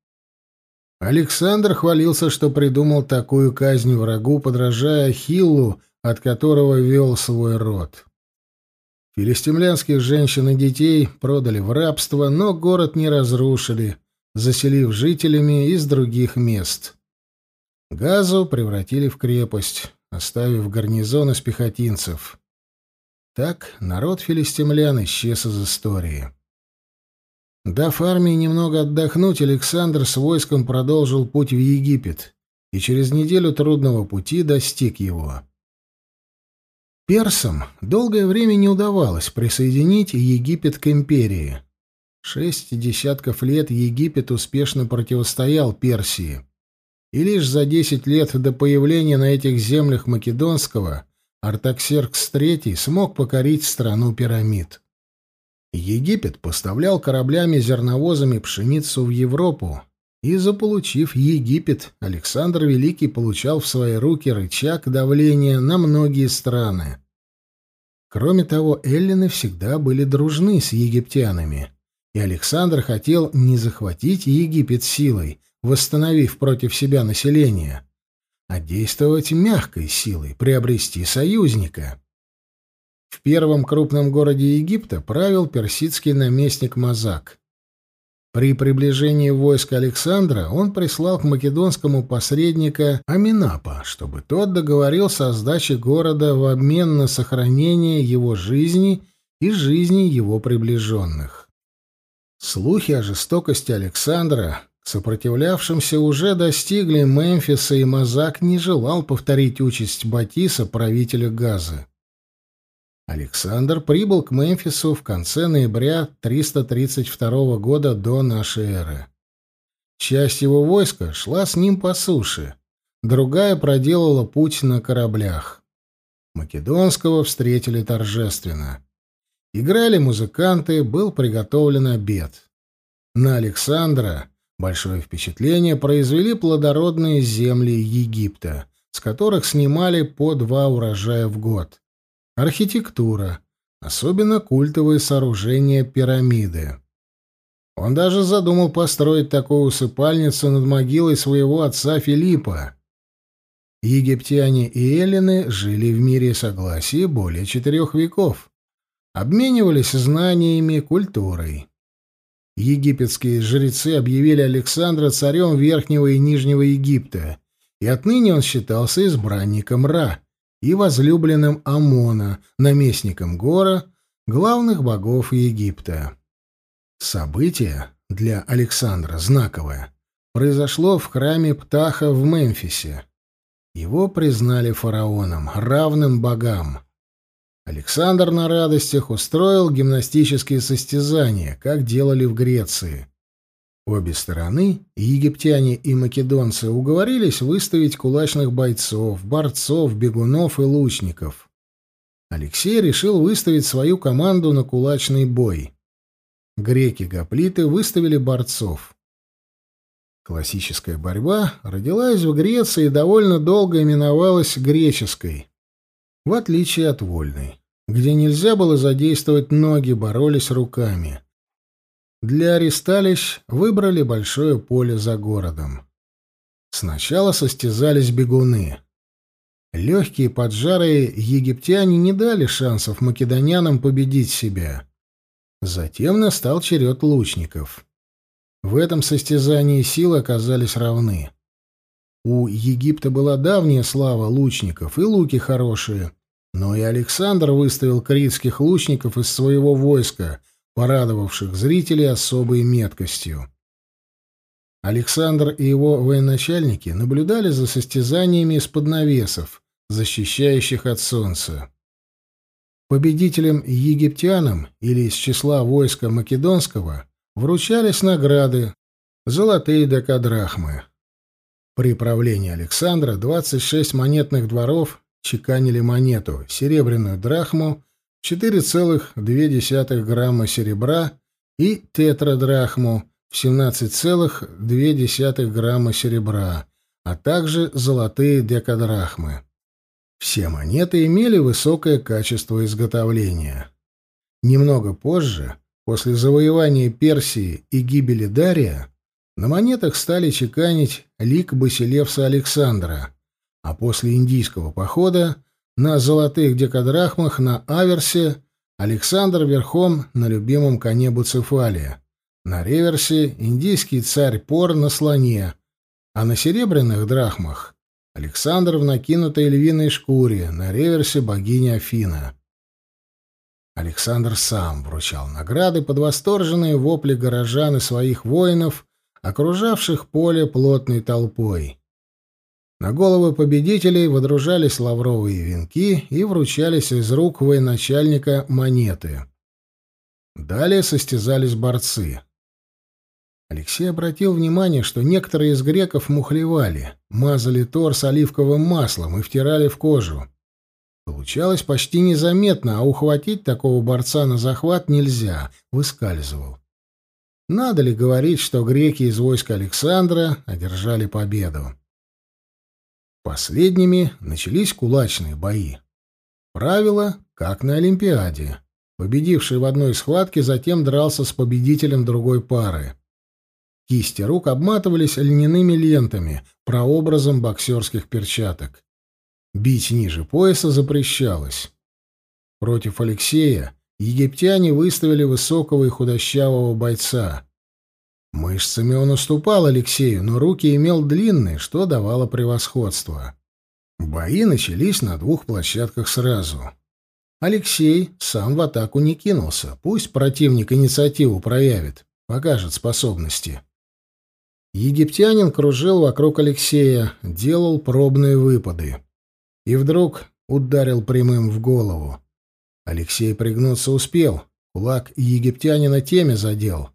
Александр хвалился, что придумал такую казнь врагу, подражая Хиллу, от которого вел свой род. Филистимлянских женщин и детей продали в рабство, но город не разрушили, заселив жителями из других мест. Газу превратили в крепость, оставив гарнизон из пехотинцев. Так народ филистимлян исчез из истории. Дав армии немного отдохнуть, Александр с войском продолжил путь в Египет и через неделю трудного пути достиг его. Персам долгое время не удавалось присоединить Египет к империи. Шесть десятков лет Египет успешно противостоял Персии. И лишь за десять лет до появления на этих землях Македонского Артаксеркс III смог покорить страну пирамид. Египет поставлял кораблями-зерновозами пшеницу в Европу, и, заполучив Египет, Александр Великий получал в свои руки рычаг давления на многие страны. Кроме того, эллины всегда были дружны с египтянами, и Александр хотел не захватить Египет силой, восстановив против себя население, а действовать мягкой силой, приобрести союзника. В первом крупном городе Египта правил персидский наместник Мазак. При приближении войск Александра он прислал к македонскому посредника Аминапа, чтобы тот договорился о сдаче города в обмен на сохранение его жизни и жизни его приближенных. Слухи о жестокости Александра, сопротивлявшимся, уже достигли Мемфиса, и Мазак не желал повторить участь Батиса, правителя Газы. Александр прибыл к Мемфису в конце ноября 332 года до нашей эры. Часть его войска шла с ним по суше, другая проделала путь на кораблях. Македонского встретили торжественно. Играли музыканты, был приготовлен обед. На Александра большое впечатление произвели плодородные земли Египта, с которых снимали по два урожая в год. Архитектура, особенно культовые сооружения пирамиды. Он даже задумал построить такую усыпальницу над могилой своего отца Филиппа. Египтяне и эллины жили в мире согласия более четырех веков, обменивались знаниями, культурой. Египетские жрецы объявили Александра царем Верхнего и Нижнего Египта, и отныне он считался избранником Ра и возлюбленным Амона, наместником Гора, главных богов Египта. Событие для Александра знаковое произошло в храме Птаха в Мемфисе. Его признали фараоном, равным богам. Александр на радостях устроил гимнастические состязания, как делали в Греции. Обе стороны, египтяне и македонцы, уговорились выставить кулачных бойцов, борцов, бегунов и лучников. Алексей решил выставить свою команду на кулачный бой. Греки-гоплиты выставили борцов. Классическая борьба родилась в Греции и довольно долго именовалась греческой, в отличие от вольной, где нельзя было задействовать ноги, боролись руками. Для аресталищ выбрали большое поле за городом. Сначала состязались бегуны. Легкие поджарые египтяне не дали шансов македонянам победить себя. Затем настал черед лучников. В этом состязании силы оказались равны. У Египта была давняя слава лучников и луки хорошие, но и Александр выставил критских лучников из своего войска — порадовавших зрителей особой меткостью. Александр и его военачальники наблюдали за состязаниями из-под навесов, защищающих от солнца. Победителям-египтянам или из числа войска Македонского вручались награды золотые декадрахмы. При правлении Александра 26 монетных дворов чеканили монету, серебряную драхму 4,2 грамма серебра и тетрадрахму в 17,2 грамма серебра, а также золотые декадрахмы. Все монеты имели высокое качество изготовления. Немного позже, после завоевания Персии и гибели Дария, на монетах стали чеканить лик Басилевса Александра, а после индийского похода на золотых декадрахмах на аверсе, Александр верхом на любимом коне Буцефалия. На реверсе индийский царь Пор на слоне, а на серебряных драхмах Александр в накинутой львиной шкуре, на реверсе богиня Афина. Александр сам вручал награды под восторженные вопли горожан и своих воинов, окружавших поле плотной толпой. На головы победителей водружались лавровые венки и вручались из рук военачальника монеты. Далее состязались борцы. Алексей обратил внимание, что некоторые из греков мухлевали, мазали торс оливковым маслом и втирали в кожу. Получалось почти незаметно, а ухватить такого борца на захват нельзя, выскальзывал. Надо ли говорить, что греки из войска Александра одержали победу? Последними начались кулачные бои. Правило, как на Олимпиаде. Победивший в одной схватке затем дрался с победителем другой пары. Кисти рук обматывались льняными лентами, прообразом боксерских перчаток. Бить ниже пояса запрещалось. Против Алексея египтяне выставили высокого и худощавого бойца. Мышцами он уступал Алексею, но руки имел длинные, что давало превосходство. Бои начались на двух площадках сразу. Алексей сам в атаку не кинулся. Пусть противник инициативу проявит, покажет способности. Египтянин кружил вокруг Алексея, делал пробные выпады. И вдруг ударил прямым в голову. Алексей пригнуться успел. Кулак египтянина теме задел.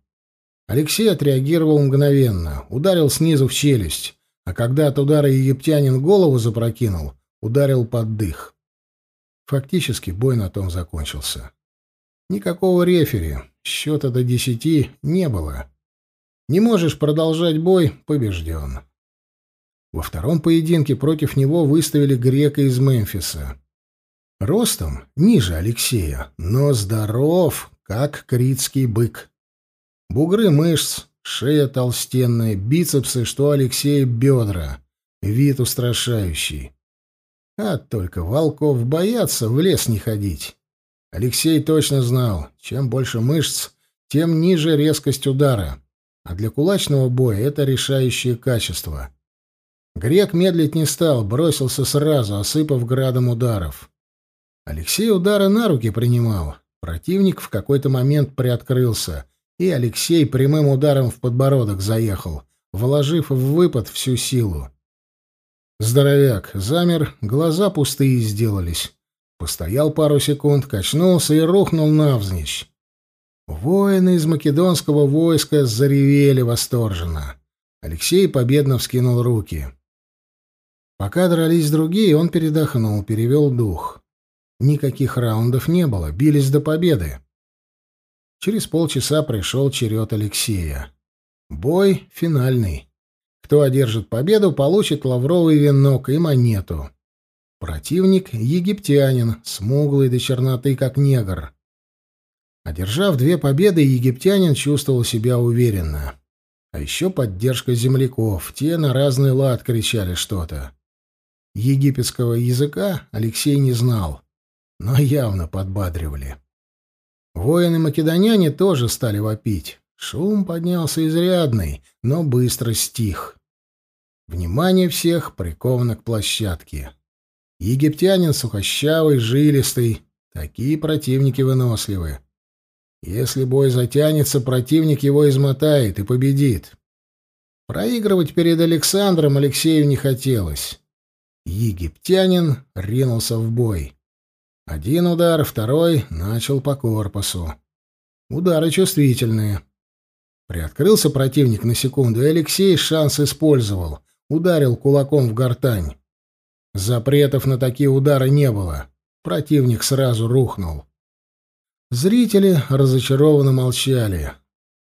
Алексей отреагировал мгновенно, ударил снизу в челюсть, а когда от удара египтянин голову запрокинул, ударил под дых. Фактически бой на том закончился. Никакого рефери, счета до десяти не было. Не можешь продолжать бой — побежден. Во втором поединке против него выставили грека из Мемфиса. Ростом ниже Алексея, но здоров, как критский бык. Бугры мышц, шея толстенная, бицепсы, что Алексея бедра. Вид устрашающий. А только волков боятся в лес не ходить. Алексей точно знал, чем больше мышц, тем ниже резкость удара. А для кулачного боя это решающее качество. Грек медлить не стал, бросился сразу, осыпав градом ударов. Алексей удары на руки принимал. Противник в какой-то момент приоткрылся — и Алексей прямым ударом в подбородок заехал, вложив в выпад всю силу. Здоровяк замер, глаза пустые сделались. Постоял пару секунд, качнулся и рухнул навзничь. Воины из македонского войска заревели восторженно. Алексей победно вскинул руки. Пока дрались другие, он передохнул, перевел дух. Никаких раундов не было, бились до победы. Через полчаса пришел черед Алексея. Бой финальный. Кто одержит победу, получит лавровый венок и монету. Противник — египтянин, смуглый до черноты, как негр. Одержав две победы, египтянин чувствовал себя уверенно. А еще поддержка земляков, те на разный лад кричали что-то. Египетского языка Алексей не знал, но явно подбадривали. Воины-македоняне тоже стали вопить. Шум поднялся изрядный, но быстро стих. Внимание всех приковано к площадке. Египтянин сухощавый, жилистый. Такие противники выносливы. Если бой затянется, противник его измотает и победит. Проигрывать перед Александром Алексею не хотелось. Египтянин ринулся в бой. Один удар, второй начал по корпусу. Удары чувствительные. Приоткрылся противник на секунду, и Алексей шанс использовал. Ударил кулаком в гортань. Запретов на такие удары не было. Противник сразу рухнул. Зрители разочарованно молчали.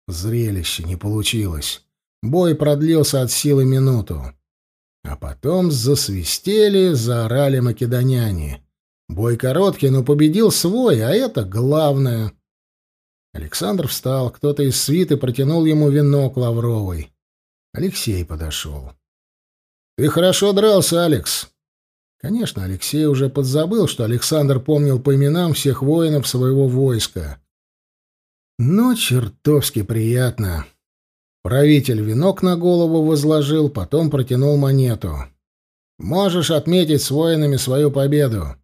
Зрелище не получилось. Бой продлился от силы минуту. А потом засвистели, заорали македоняне. Бой короткий, но победил свой, а это главное. Александр встал, кто-то из свиты протянул ему венок лавровый. Алексей подошел. — Ты хорошо дрался, Алекс. Конечно, Алексей уже подзабыл, что Александр помнил по именам всех воинов своего войска. Но чертовски приятно. Правитель венок на голову возложил, потом протянул монету. «Можешь отметить с воинами свою победу».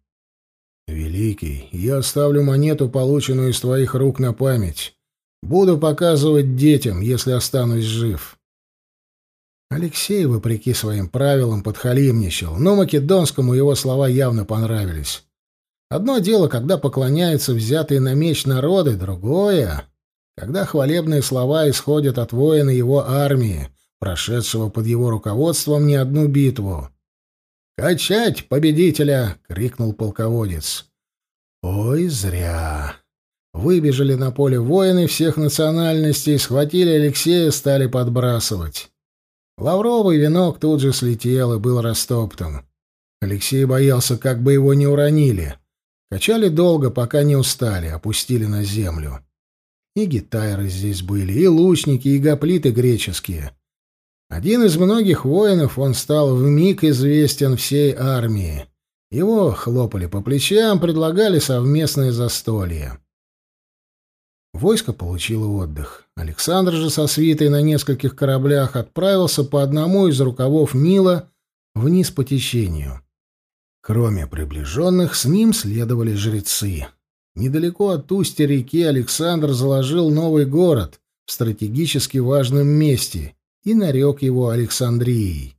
«Великий, я оставлю монету, полученную из твоих рук на память. Буду показывать детям, если останусь жив». Алексей, вопреки своим правилам, подхалимничал, но Македонскому его слова явно понравились. Одно дело, когда поклоняются взятые на меч народы, другое — когда хвалебные слова исходят от воина его армии, прошедшего под его руководством не одну битву. «Качать победителя!» — крикнул полководец. «Ой, зря!» Выбежали на поле воины всех национальностей, схватили Алексея, стали подбрасывать. Лавровый венок тут же слетел и был растоптан. Алексей боялся, как бы его не уронили. Качали долго, пока не устали, опустили на землю. И гитары здесь были, и лучники, и гоплиты греческие. Один из многих воинов, он стал вмиг известен всей армии. Его хлопали по плечам, предлагали совместное застолье. Войско получило отдых. Александр же со свитой на нескольких кораблях отправился по одному из рукавов Нила вниз по течению. Кроме приближенных, с ним следовали жрецы. Недалеко от устья реки Александр заложил новый город в стратегически важном месте и нарек его Александрией.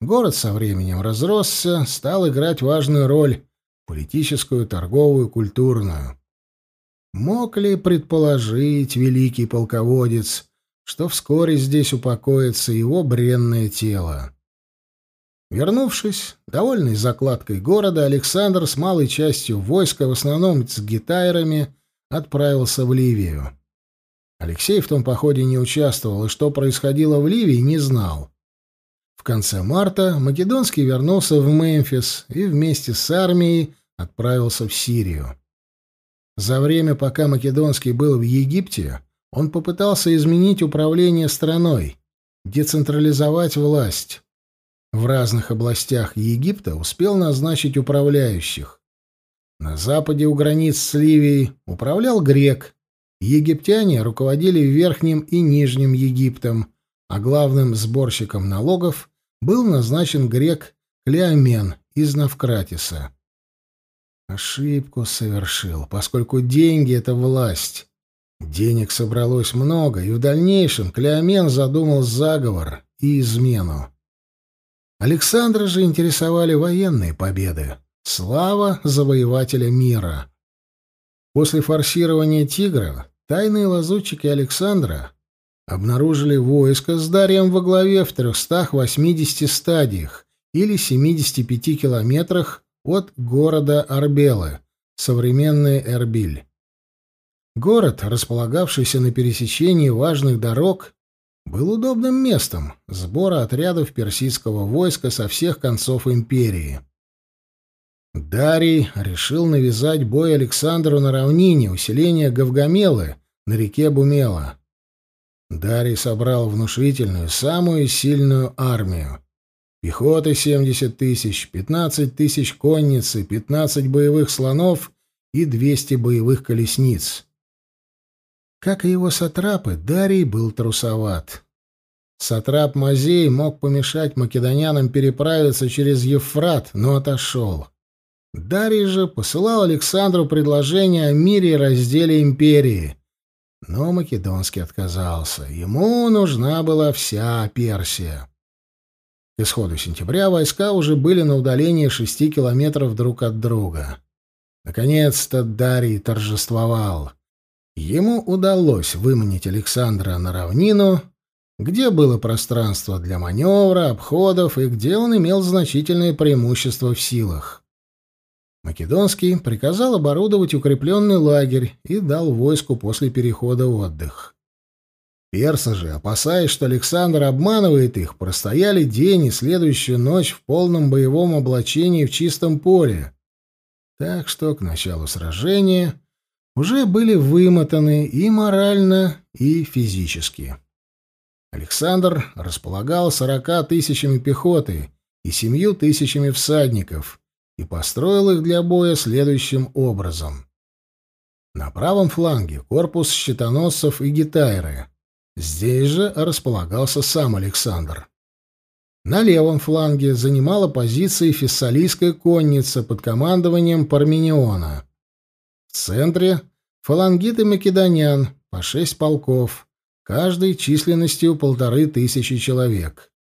Город со временем разросся, стал играть важную роль — политическую, торговую, культурную. Мог ли предположить великий полководец, что вскоре здесь упокоится его бренное тело? Вернувшись, довольный закладкой города, Александр с малой частью войска, в основном с гитайрами, отправился в Ливию. Алексей в том походе не участвовал, и что происходило в Ливии, не знал. В конце марта Македонский вернулся в Мемфис и вместе с армией отправился в Сирию. За время, пока Македонский был в Египте, он попытался изменить управление страной, децентрализовать власть. В разных областях Египта успел назначить управляющих. На западе у границ с Ливией управлял грек. Египтяне руководили Верхним и Нижним Египтом, а главным сборщиком налогов был назначен грек Клеомен из Навкратиса. Ошибку совершил, поскольку деньги — это власть. Денег собралось много, и в дальнейшем Клеомен задумал заговор и измену. Александра же интересовали военные победы, слава завоевателя мира. После форсирования «Тигра» тайные лазутчики Александра обнаружили войско с Дарием во главе в 380 стадиях или 75 километрах от города Арбелы, современный Эрбиль. Город, располагавшийся на пересечении важных дорог, был удобным местом сбора отрядов персидского войска со всех концов империи. Дарий решил навязать бой Александру на равнине усиления Гавгамелы на реке Бумела. Дарий собрал внушительную, самую сильную армию. Пехоты 70 тысяч, 15 тысяч конницы, 15 боевых слонов и 200 боевых колесниц. Как и его сатрапы, Дарий был трусоват. Сатрап Мазей мог помешать македонянам переправиться через Евфрат, но отошел. Дарий же посылал Александру предложение о мире и разделе империи. Но Македонский отказался. Ему нужна была вся Персия. К исходу сентября войска уже были на удалении шести километров друг от друга. Наконец-то Дарий торжествовал. Ему удалось выманить Александра на равнину, где было пространство для маневра, обходов и где он имел значительное преимущество в силах. Македонский приказал оборудовать укрепленный лагерь и дал войску после перехода отдых. Персы же, опасаясь, что Александр обманывает их, простояли день и следующую ночь в полном боевом облачении в чистом поле. Так что к началу сражения уже были вымотаны и морально, и физически. Александр располагал сорока тысячами пехоты и семью тысячами всадников и построил их для боя следующим образом. На правом фланге корпус щитоносцев и гитайры. Здесь же располагался сам Александр. На левом фланге занимала позиции фессалийская конница под командованием Пармениона. В центре — фалангиты македонян, по шесть полков, каждый численностью полторы тысячи человек.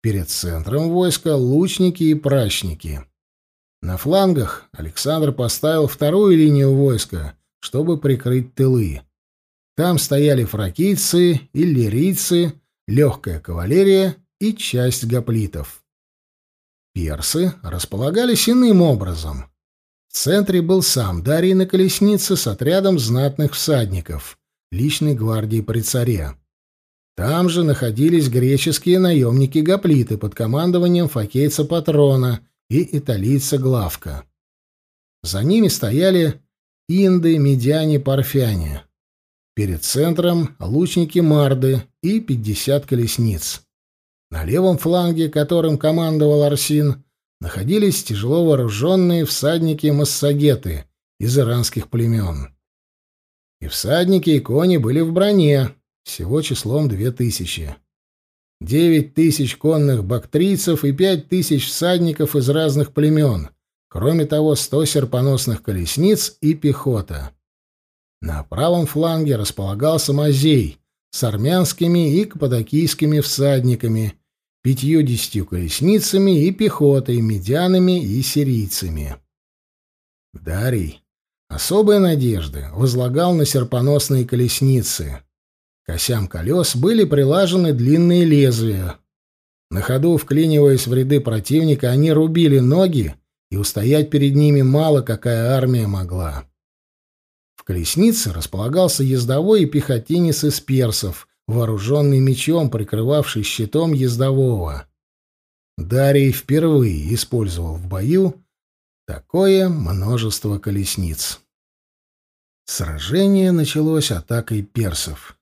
Перед центром войска — лучники и прачники. На флангах Александр поставил вторую линию войска, чтобы прикрыть тылы. Там стояли фракийцы, иллирийцы, легкая кавалерия и часть гоплитов. Персы располагались иным образом. В центре был сам Дарий на колеснице с отрядом знатных всадников, личной гвардии при царе. Там же находились греческие наемники-гоплиты под командованием факейца Патрона и италийца Главка. За ними стояли инды, медяне, парфяне. Перед центром лучники Марды и 50 колесниц. На левом фланге, которым командовал Арсин, находились тяжело вооруженные всадники-массагеты из иранских племен. И всадники, и кони были в броне, всего числом две тысячи. Девять тысяч конных бактрийцев и пять тысяч всадников из разных племен, кроме того, сто серпоносных колесниц и пехота. На правом фланге располагался Мазей с армянскими и каппадокийскими всадниками, пятьюдесятью колесницами и пехотой, медянами и сирийцами. Дарий особые надежды возлагал на серпоносные колесницы — к осям колес были прилажены длинные лезвия. На ходу, вклиниваясь в ряды противника, они рубили ноги, и устоять перед ними мало какая армия могла. В колеснице располагался ездовой и пехотинец из персов, вооруженный мечом, прикрывавший щитом ездового. Дарий впервые использовал в бою такое множество колесниц. Сражение началось атакой персов.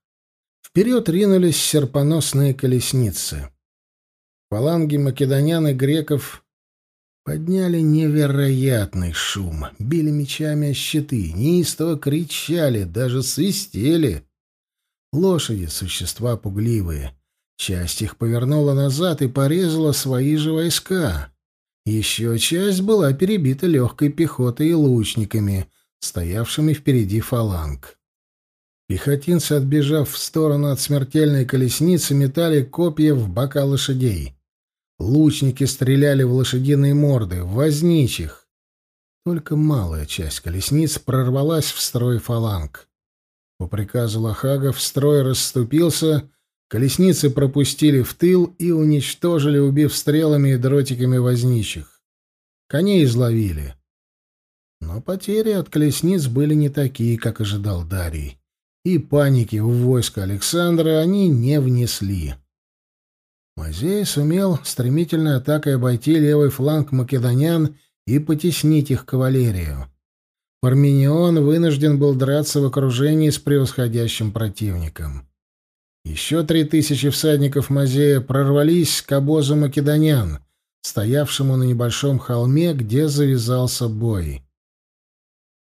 Вперед ринулись серпоносные колесницы. Фаланги македонян и греков подняли невероятный шум, били мечами о щиты, неистово кричали, даже свистели. Лошади — существа пугливые. Часть их повернула назад и порезала свои же войска. Еще часть была перебита легкой пехотой и лучниками, стоявшими впереди фаланг. Пехотинцы, отбежав в сторону от смертельной колесницы, метали копья в бока лошадей. Лучники стреляли в лошадиные морды, в возничих. Только малая часть колесниц прорвалась в строй фаланг. По приказу Лохага в строй расступился, колесницы пропустили в тыл и уничтожили, убив стрелами и дротиками возничих. Коней изловили. Но потери от колесниц были не такие, как ожидал Дарий и паники в войско Александра они не внесли. Мазей сумел стремительной атакой обойти левый фланг македонян и потеснить их кавалерию. Парменион вынужден был драться в окружении с превосходящим противником. Еще три тысячи всадников Мазея прорвались к обозу македонян, стоявшему на небольшом холме, где завязался бой.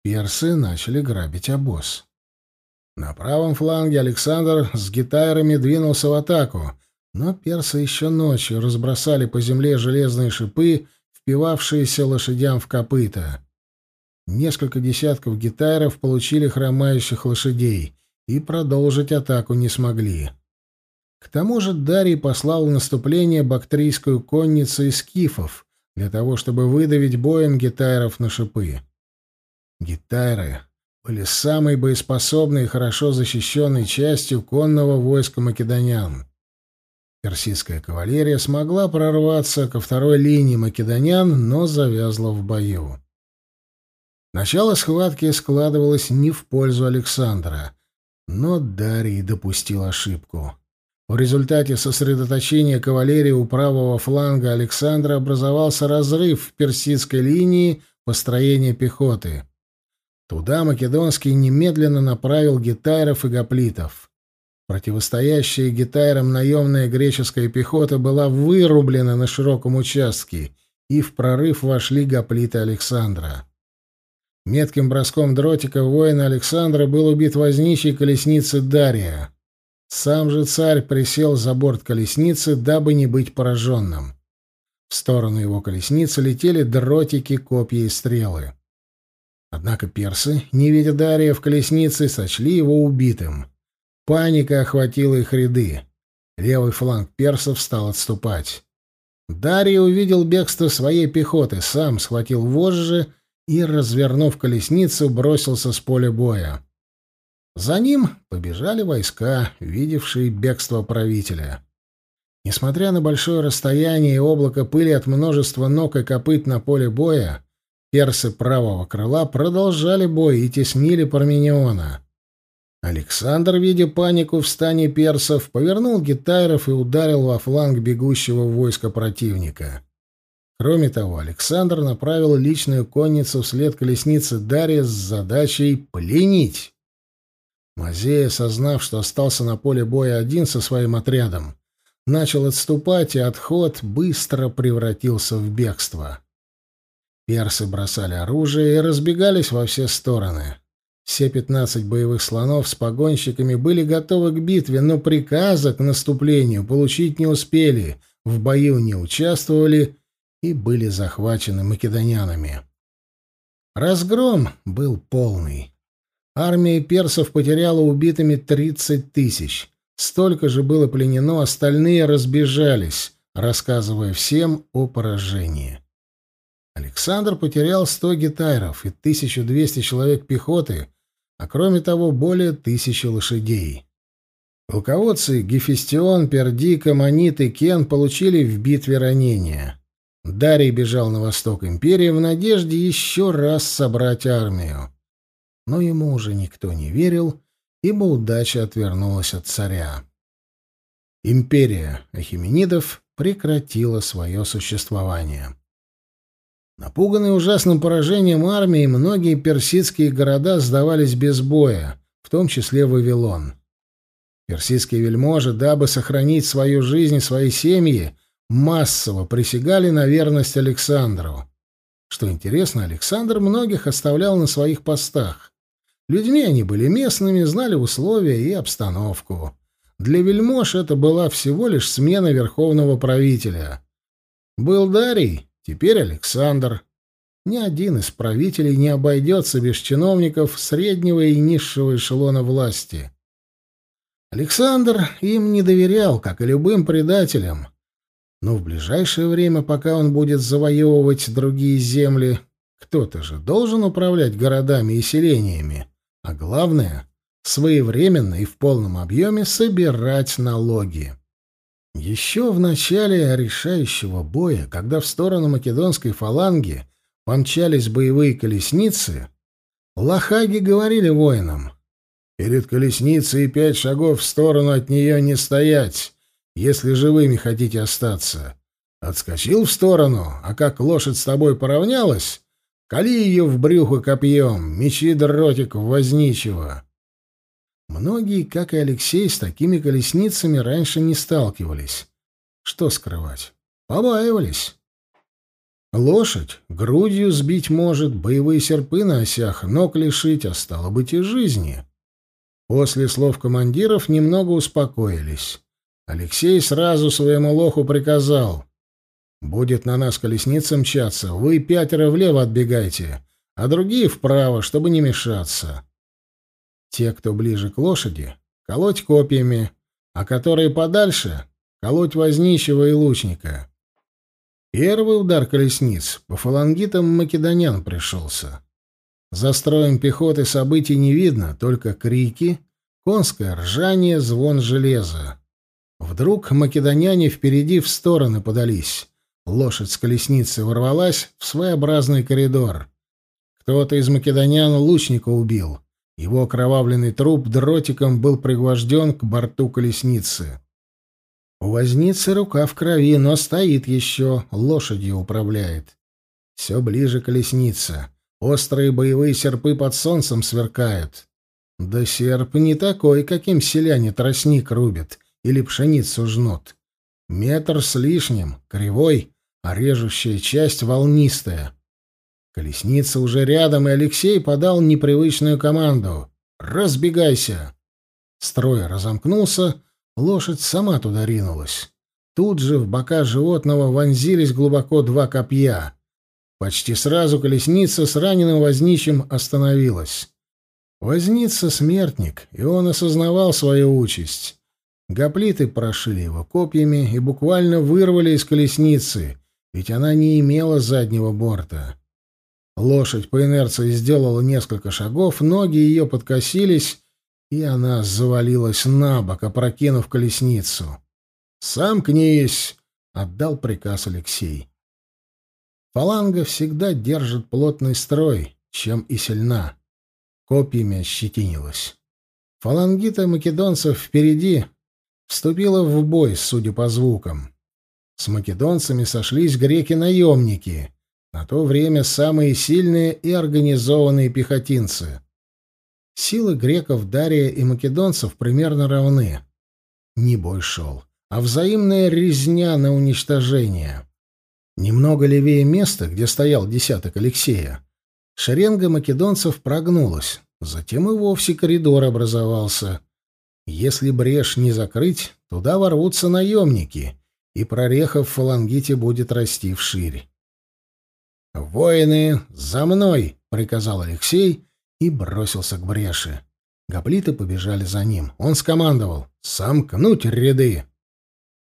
Персы начали грабить обоз. На правом фланге Александр с гитарами двинулся в атаку, но персы еще ночью разбросали по земле железные шипы, впивавшиеся лошадям в копыта. Несколько десятков гитаров получили хромающих лошадей и продолжить атаку не смогли. К тому же Дарий послал в наступление бактрийскую конницу из скифов для того, чтобы выдавить боем гитайров на шипы. Гитайры были самой боеспособной и хорошо защищенной частью конного войска македонян. Персидская кавалерия смогла прорваться ко второй линии македонян, но завязла в бою. Начало схватки складывалось не в пользу Александра, но Дарий допустил ошибку. В результате сосредоточения кавалерии у правого фланга Александра образовался разрыв в персидской линии построения пехоты — Туда Македонский немедленно направил гитайров и гоплитов. Противостоящая гитайрам наемная греческая пехота была вырублена на широком участке, и в прорыв вошли гоплиты Александра. Метким броском дротика воина Александра был убит возничий колесницы Дария. Сам же царь присел за борт колесницы, дабы не быть пораженным. В сторону его колесницы летели дротики, копья и стрелы. Однако персы, не видя Дария в колеснице, сочли его убитым. Паника охватила их ряды. Левый фланг персов стал отступать. Дарий увидел бегство своей пехоты, сам схватил вожжи и, развернув колесницу, бросился с поля боя. За ним побежали войска, видевшие бегство правителя. Несмотря на большое расстояние и облако пыли от множества ног и копыт на поле боя, персы правого крыла продолжали бой и теснили Пармениона. Александр, видя панику в стане персов, повернул гитайров и ударил во фланг бегущего войска противника. Кроме того, Александр направил личную конницу вслед колесницы Дарья с задачей пленить. Мазея, осознав, что остался на поле боя один со своим отрядом, начал отступать, и отход быстро превратился в бегство. Персы бросали оружие и разбегались во все стороны. Все пятнадцать боевых слонов с погонщиками были готовы к битве, но приказа к наступлению получить не успели, в бою не участвовали и были захвачены македонянами. Разгром был полный. Армия персов потеряла убитыми тридцать тысяч. Столько же было пленено, остальные разбежались, рассказывая всем о поражении. Александр потерял сто гитайров и тысячу двести человек пехоты, а кроме того более тысячи лошадей. Полководцы Гефестион, Пердик, Амонит и Кен получили в битве ранения. Дарий бежал на восток империи в надежде еще раз собрать армию. Но ему уже никто не верил, ибо удача отвернулась от царя. Империя Ахименидов прекратила свое существование. Напуганные ужасным поражением армии, многие персидские города сдавались без боя, в том числе Вавилон. Персидские вельможи, дабы сохранить свою жизнь и свои семьи, массово присягали на верность Александру. Что интересно, Александр многих оставлял на своих постах. Людьми они были местными, знали условия и обстановку. Для вельмож это была всего лишь смена верховного правителя. Был Дарий, Теперь Александр. Ни один из правителей не обойдется без чиновников среднего и низшего эшелона власти. Александр им не доверял, как и любым предателям. Но в ближайшее время, пока он будет завоевывать другие земли, кто-то же должен управлять городами и селениями. А главное — своевременно и в полном объеме собирать налоги. Еще в начале решающего боя, когда в сторону македонской фаланги помчались боевые колесницы, лохаги говорили воинам, «Перед колесницей пять шагов в сторону от нее не стоять, если живыми хотите остаться. Отскочил в сторону, а как лошадь с тобой поравнялась, кали ее в брюхо копьем, мечи дротик возничего». Многие, как и Алексей, с такими колесницами раньше не сталкивались. Что скрывать? Побаивались. Лошадь грудью сбить может, боевые серпы на осях ног лишить, а стало быть и жизни. После слов командиров немного успокоились. Алексей сразу своему лоху приказал. «Будет на нас колесница мчаться, вы пятеро влево отбегайте, а другие вправо, чтобы не мешаться. Те, кто ближе к лошади, колоть копьями, а которые подальше — колоть возничего и лучника. Первый удар колесниц по фалангитам македонян пришелся. За строем пехоты событий не видно, только крики, конское ржание, звон железа. Вдруг македоняне впереди в стороны подались. Лошадь с колесницы ворвалась в своеобразный коридор. Кто-то из македонян лучника убил. Его окровавленный труп дротиком был пригвожден к борту колесницы. У возницы рука в крови, но стоит еще, лошадью управляет. Все ближе колесница. Острые боевые серпы под солнцем сверкают. Да серп не такой, каким селяне тростник рубят или пшеницу жнут. Метр с лишним, кривой, а режущая часть волнистая. Колесница уже рядом, и Алексей подал непривычную команду. «Разбегайся!» Строй разомкнулся, лошадь сама туда ринулась. Тут же в бока животного вонзились глубоко два копья. Почти сразу колесница с раненым возничим остановилась. Возница смертник, и он осознавал свою участь. Гоплиты прошили его копьями и буквально вырвали из колесницы, ведь она не имела заднего борта. Лошадь по инерции сделала несколько шагов, ноги ее подкосились, и она завалилась на бок, опрокинув колесницу. «Сам кнись!» — отдал приказ Алексей. Фаланга всегда держит плотный строй, чем и сильна. Копьями ощетинилась. Фалангита македонцев впереди вступила в бой, судя по звукам. С македонцами сошлись греки-наемники, на то время самые сильные и организованные пехотинцы. Силы греков Дария и македонцев примерно равны. Не бой шел, а взаимная резня на уничтожение. Немного левее места, где стоял десяток Алексея, шеренга македонцев прогнулась, затем и вовсе коридор образовался. Если брешь не закрыть, туда ворвутся наемники, и прореха в фалангите будет расти вширь. «Воины, за мной!» — приказал Алексей и бросился к бреши. Гоплиты побежали за ним. Он скомандовал «Сомкнуть ряды!»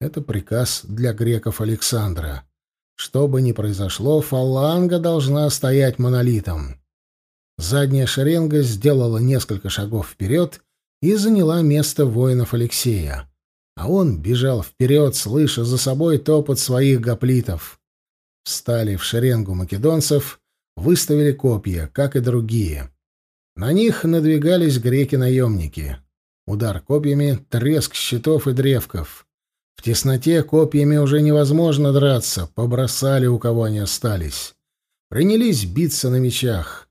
Это приказ для греков Александра. Что бы ни произошло, фаланга должна стоять монолитом. Задняя шеренга сделала несколько шагов вперед и заняла место воинов Алексея. А он бежал вперед, слыша за собой топот своих гоплитов. Встали в шеренгу македонцев, выставили копья, как и другие. На них надвигались греки-наемники. Удар копьями, треск щитов и древков. В тесноте копьями уже невозможно драться, побросали, у кого они остались. Принялись биться на мечах.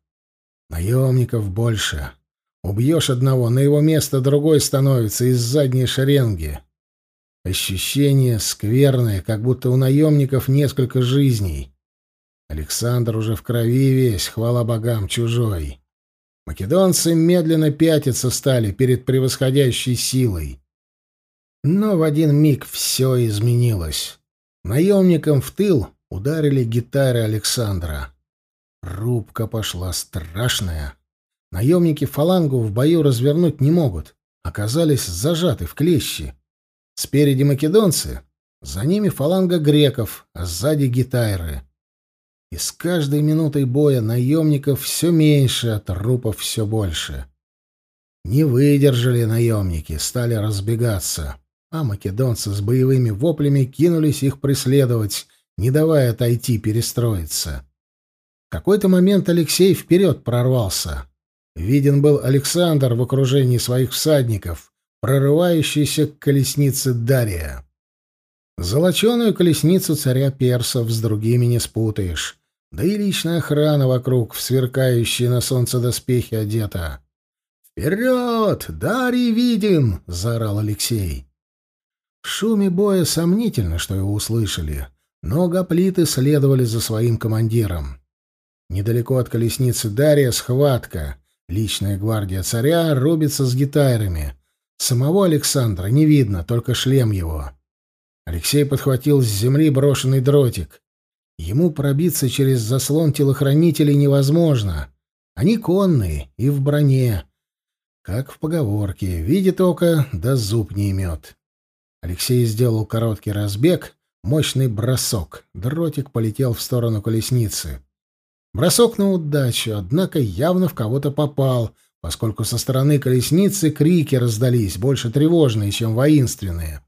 Наемников больше. Убьешь одного, на его место другой становится из задней шеренги. Ощущение скверное, как будто у наемников несколько жизней. Александр уже в крови весь, хвала богам, чужой. Македонцы медленно пятиться стали перед превосходящей силой. Но в один миг все изменилось. Наемникам в тыл ударили гитары Александра. Рубка пошла страшная. Наемники фалангу в бою развернуть не могут. Оказались зажаты в клещи. Спереди македонцы, за ними фаланга греков, а сзади гитайры. И с каждой минутой боя наемников все меньше, а трупов все больше. Не выдержали наемники, стали разбегаться, а македонцы с боевыми воплями кинулись их преследовать, не давая отойти перестроиться. В какой-то момент Алексей вперед прорвался. Виден был Александр в окружении своих всадников, прорывающийся к колеснице Дария. Золоченую колесницу царя персов с другими не спутаешь, да и личная охрана вокруг в сверкающие на солнце доспехи одета. «Вперед! Дарий виден!» — заорал Алексей. В шуме боя сомнительно, что его услышали, но гоплиты следовали за своим командиром. Недалеко от колесницы Дария схватка. Личная гвардия царя рубится с гитарами. Самого Александра не видно, только шлем его. Алексей подхватил с земли брошенный дротик. Ему пробиться через заслон телохранителей невозможно. Они конные и в броне. Как в поговорке «видит око, да зуб не имет». Алексей сделал короткий разбег, мощный бросок. Дротик полетел в сторону колесницы. Бросок на удачу, однако явно в кого-то попал — поскольку со стороны колесницы крики раздались, больше тревожные, чем воинственные.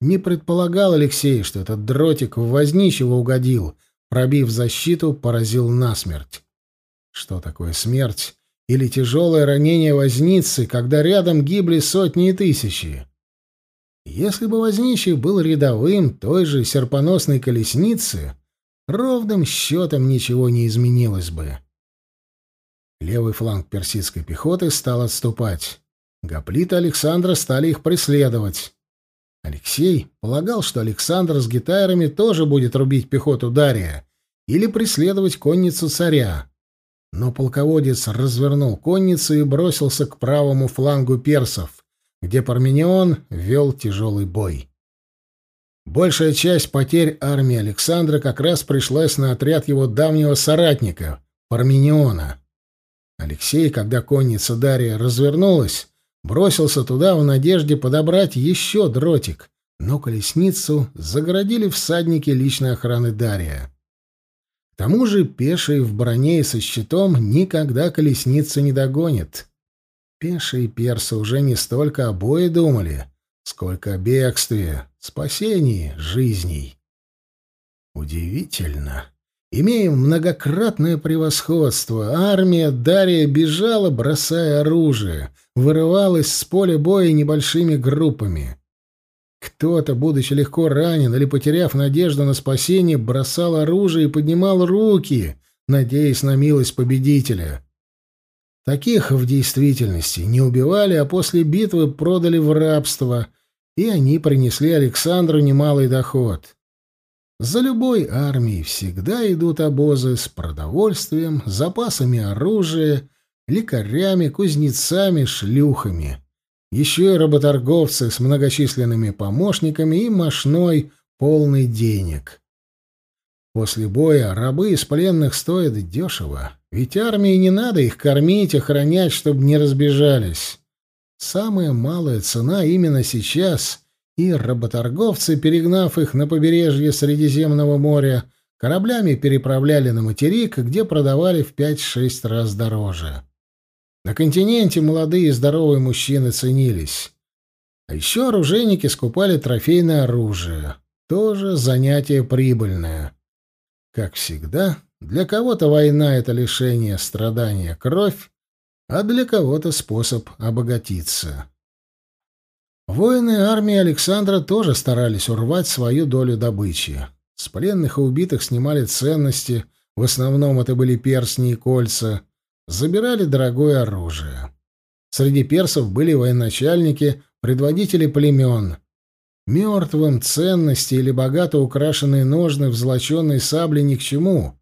Не предполагал Алексей, что этот дротик в возничего угодил, пробив защиту, поразил насмерть. Что такое смерть? Или тяжелое ранение возницы, когда рядом гибли сотни и тысячи? Если бы возничий был рядовым той же серпоносной колесницы, ровным счетом ничего не изменилось бы. Левый фланг персидской пехоты стал отступать. Гоплиты Александра стали их преследовать. Алексей полагал, что Александр с гитарами тоже будет рубить пехоту Дария или преследовать конницу царя. Но полководец развернул конницу и бросился к правому флангу персов, где Парменион вел тяжелый бой. Большая часть потерь армии Александра как раз пришлась на отряд его давнего соратника, Пармениона. Алексей, когда конница Дария развернулась, бросился туда в надежде подобрать еще дротик, но колесницу загородили всадники личной охраны Дария. К тому же пеший в броне и со щитом никогда колесницу не догонит. Пешие персы уже не столько о бое думали, сколько о бегстве, спасении жизней. Удивительно. Имея многократное превосходство, армия Дария бежала, бросая оружие, вырывалась с поля боя небольшими группами. Кто-то, будучи легко ранен или потеряв надежду на спасение, бросал оружие и поднимал руки, надеясь на милость победителя. Таких в действительности не убивали, а после битвы продали в рабство, и они принесли Александру немалый доход. За любой армией всегда идут обозы с продовольствием, запасами оружия, лекарями, кузнецами, шлюхами. Еще и работорговцы с многочисленными помощниками и мошной, полный денег. После боя рабы из пленных стоят дешево, ведь армии не надо их кормить, охранять, чтобы не разбежались. Самая малая цена именно сейчас и работорговцы, перегнав их на побережье Средиземного моря, кораблями переправляли на материк, где продавали в 5-6 раз дороже. На континенте молодые и здоровые мужчины ценились. А еще оружейники скупали трофейное оружие. Тоже занятие прибыльное. Как всегда, для кого-то война — это лишение, страдания, кровь, а для кого-то способ обогатиться. Воины армии Александра тоже старались урвать свою долю добычи. С пленных и убитых снимали ценности, в основном это были перстни и кольца, забирали дорогое оружие. Среди персов были военачальники, предводители племен. Мертвым ценности или богато украшенные ножны в золоченой сабле ни к чему,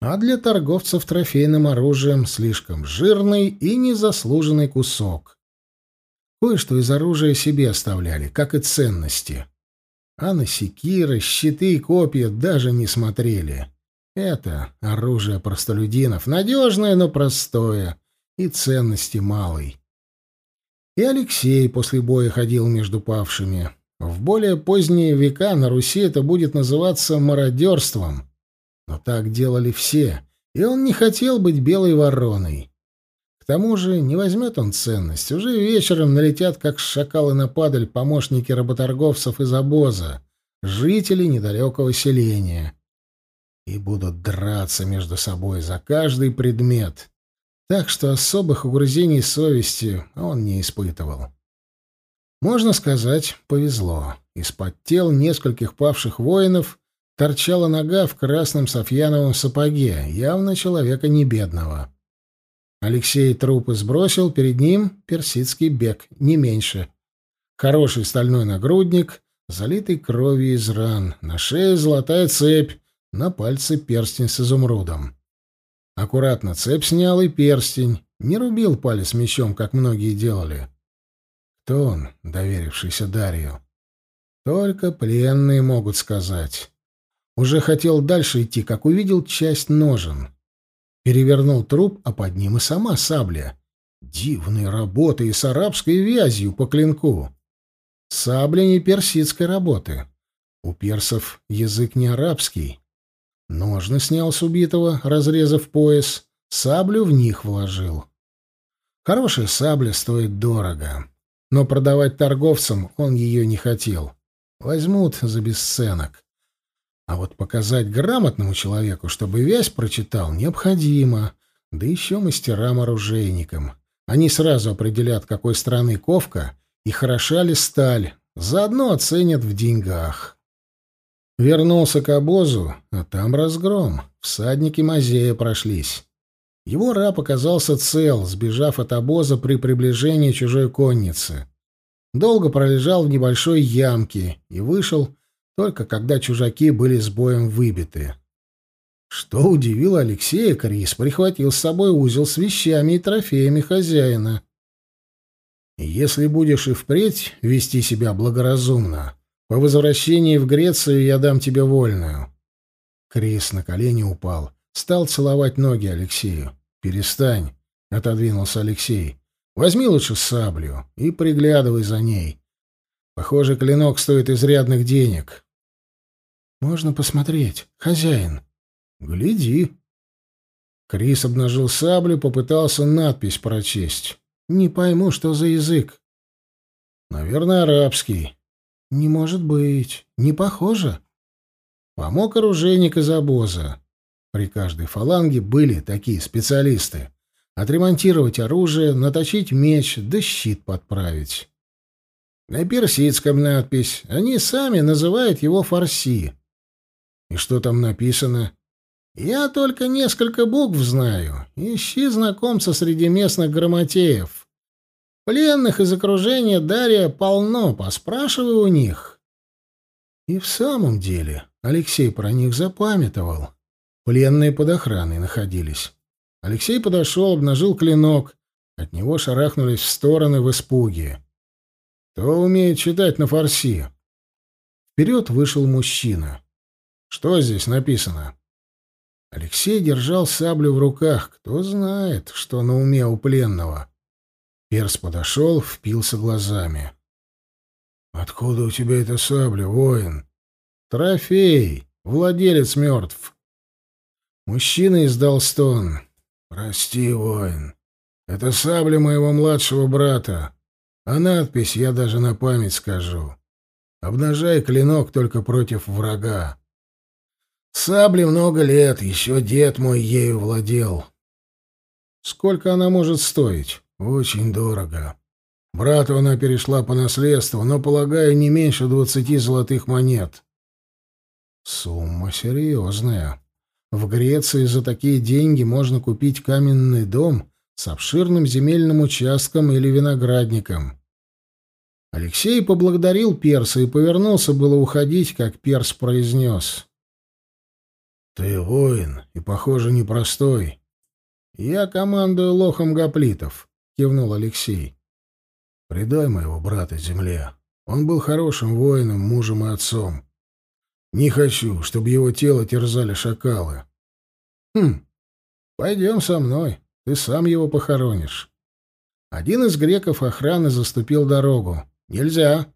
а для торговцев трофейным оружием слишком жирный и незаслуженный кусок. Кое-что из оружия себе оставляли, как и ценности. А на секиры, щиты и копья даже не смотрели. Это оружие простолюдинов, надежное, но простое, и ценности малой. И Алексей после боя ходил между павшими. В более поздние века на Руси это будет называться мародерством. Но так делали все, и он не хотел быть белой вороной тому же не возьмет он ценность. Уже вечером налетят, как шакалы на падаль, помощники работорговцев из обоза, жители недалекого селения. И будут драться между собой за каждый предмет. Так что особых угрызений совести он не испытывал. Можно сказать, повезло. Из-под тел нескольких павших воинов торчала нога в красном софьяновом сапоге, явно человека небедного. Алексей трупы сбросил, перед ним персидский бег, не меньше. Хороший стальной нагрудник, залитый кровью из ран, на шее золотая цепь, на пальце перстень с изумрудом. Аккуратно цепь снял и перстень, не рубил палец мечом, как многие делали. Кто он, доверившийся Дарью? Только пленные могут сказать. Уже хотел дальше идти, как увидел часть ножен. Перевернул труп, а под ним и сама сабля. Дивные работы и с арабской вязью по клинку. Сабля не персидской работы. У персов язык не арабский. Ножны снял с убитого, разрезав пояс, саблю в них вложил. Хорошая сабля стоит дорого, но продавать торговцам он ее не хотел. Возьмут за бесценок. А вот показать грамотному человеку, чтобы вязь прочитал, необходимо. Да еще мастерам-оружейникам. Они сразу определят, какой страны ковка и хороша ли сталь, заодно оценят в деньгах. Вернулся к обозу, а там разгром. Всадники Мазея прошлись. Его раб оказался цел, сбежав от обоза при приближении чужой конницы. Долго пролежал в небольшой ямке и вышел только когда чужаки были с боем выбиты. Что удивило Алексея, Крис прихватил с собой узел с вещами и трофеями хозяина. «Если будешь и впредь вести себя благоразумно, по возвращении в Грецию я дам тебе вольную». Крис на колени упал, стал целовать ноги Алексею. «Перестань», — отодвинулся Алексей. «Возьми лучше саблю и приглядывай за ней. Похоже, клинок стоит изрядных денег». «Можно посмотреть, хозяин?» «Гляди». Крис обнажил саблю, попытался надпись прочесть. «Не пойму, что за язык». «Наверное, арабский». «Не может быть. Не похоже». Помог оружейник из обоза. При каждой фаланге были такие специалисты. Отремонтировать оружие, наточить меч, да щит подправить. На персидском надпись. Они сами называют его фарси. И что там написано? Я только несколько букв знаю. Ищи знакомца среди местных грамотеев. Пленных из окружения Дарья полно, поспрашивай у них. И в самом деле Алексей про них запамятовал. Пленные под охраной находились. Алексей подошел, обнажил клинок. От него шарахнулись в стороны в испуге. Кто умеет читать на фарси? Вперед вышел мужчина. Что здесь написано? Алексей держал саблю в руках. Кто знает, что на уме у пленного. Перс подошел, впился глазами. «Откуда у тебя эта сабля, воин?» «Трофей. Владелец мертв». Мужчина издал стон. «Прости, воин. Это сабля моего младшего брата. А надпись я даже на память скажу. Обнажай клинок только против врага. Сабли много лет, еще дед мой ею владел. Сколько она может стоить? Очень дорого. Брату она перешла по наследству, но, полагаю, не меньше двадцати золотых монет. Сумма серьезная. В Греции за такие деньги можно купить каменный дом с обширным земельным участком или виноградником. Алексей поблагодарил перса и повернулся было уходить, как перс произнес. «Ты воин, и, похоже, непростой». «Я командую лохом гоплитов», — кивнул Алексей. «Предай моего брата земле. Он был хорошим воином, мужем и отцом. Не хочу, чтобы его тело терзали шакалы. Хм, пойдем со мной, ты сам его похоронишь. Один из греков охраны заступил дорогу. Нельзя.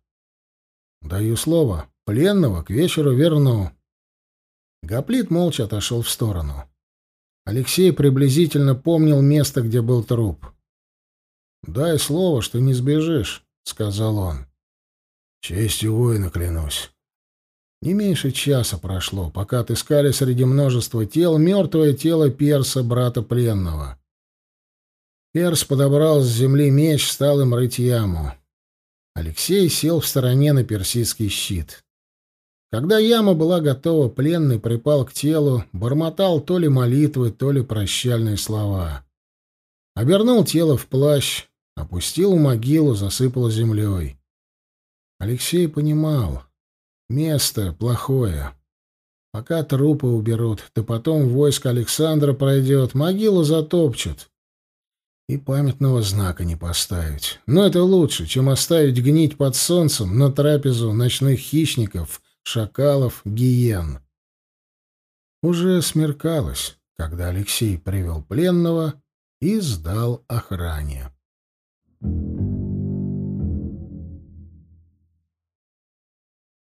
Даю слово, пленного к вечеру верну. Гоплит молча отошел в сторону. Алексей приблизительно помнил место, где был труп. «Дай слово, что не сбежишь», — сказал он. «Честью воина клянусь». Не меньше часа прошло, пока отыскали среди множества тел мертвое тело Перса, брата пленного. Перс подобрал с земли меч, стал им рыть яму. Алексей сел в стороне на персидский щит. Когда яма была готова, пленный припал к телу, бормотал то ли молитвы, то ли прощальные слова. Обернул тело в плащ, опустил в могилу, засыпал землей. Алексей понимал, Место плохое. Пока трупы уберут, то потом войско Александра пройдет, могилу затопчут. И памятного знака не поставить. Но это лучше, чем оставить гнить под солнцем на трапезу ночных хищников, шакалов, гиен. Уже смеркалось, когда Алексей привел пленного и сдал охране. Thank you.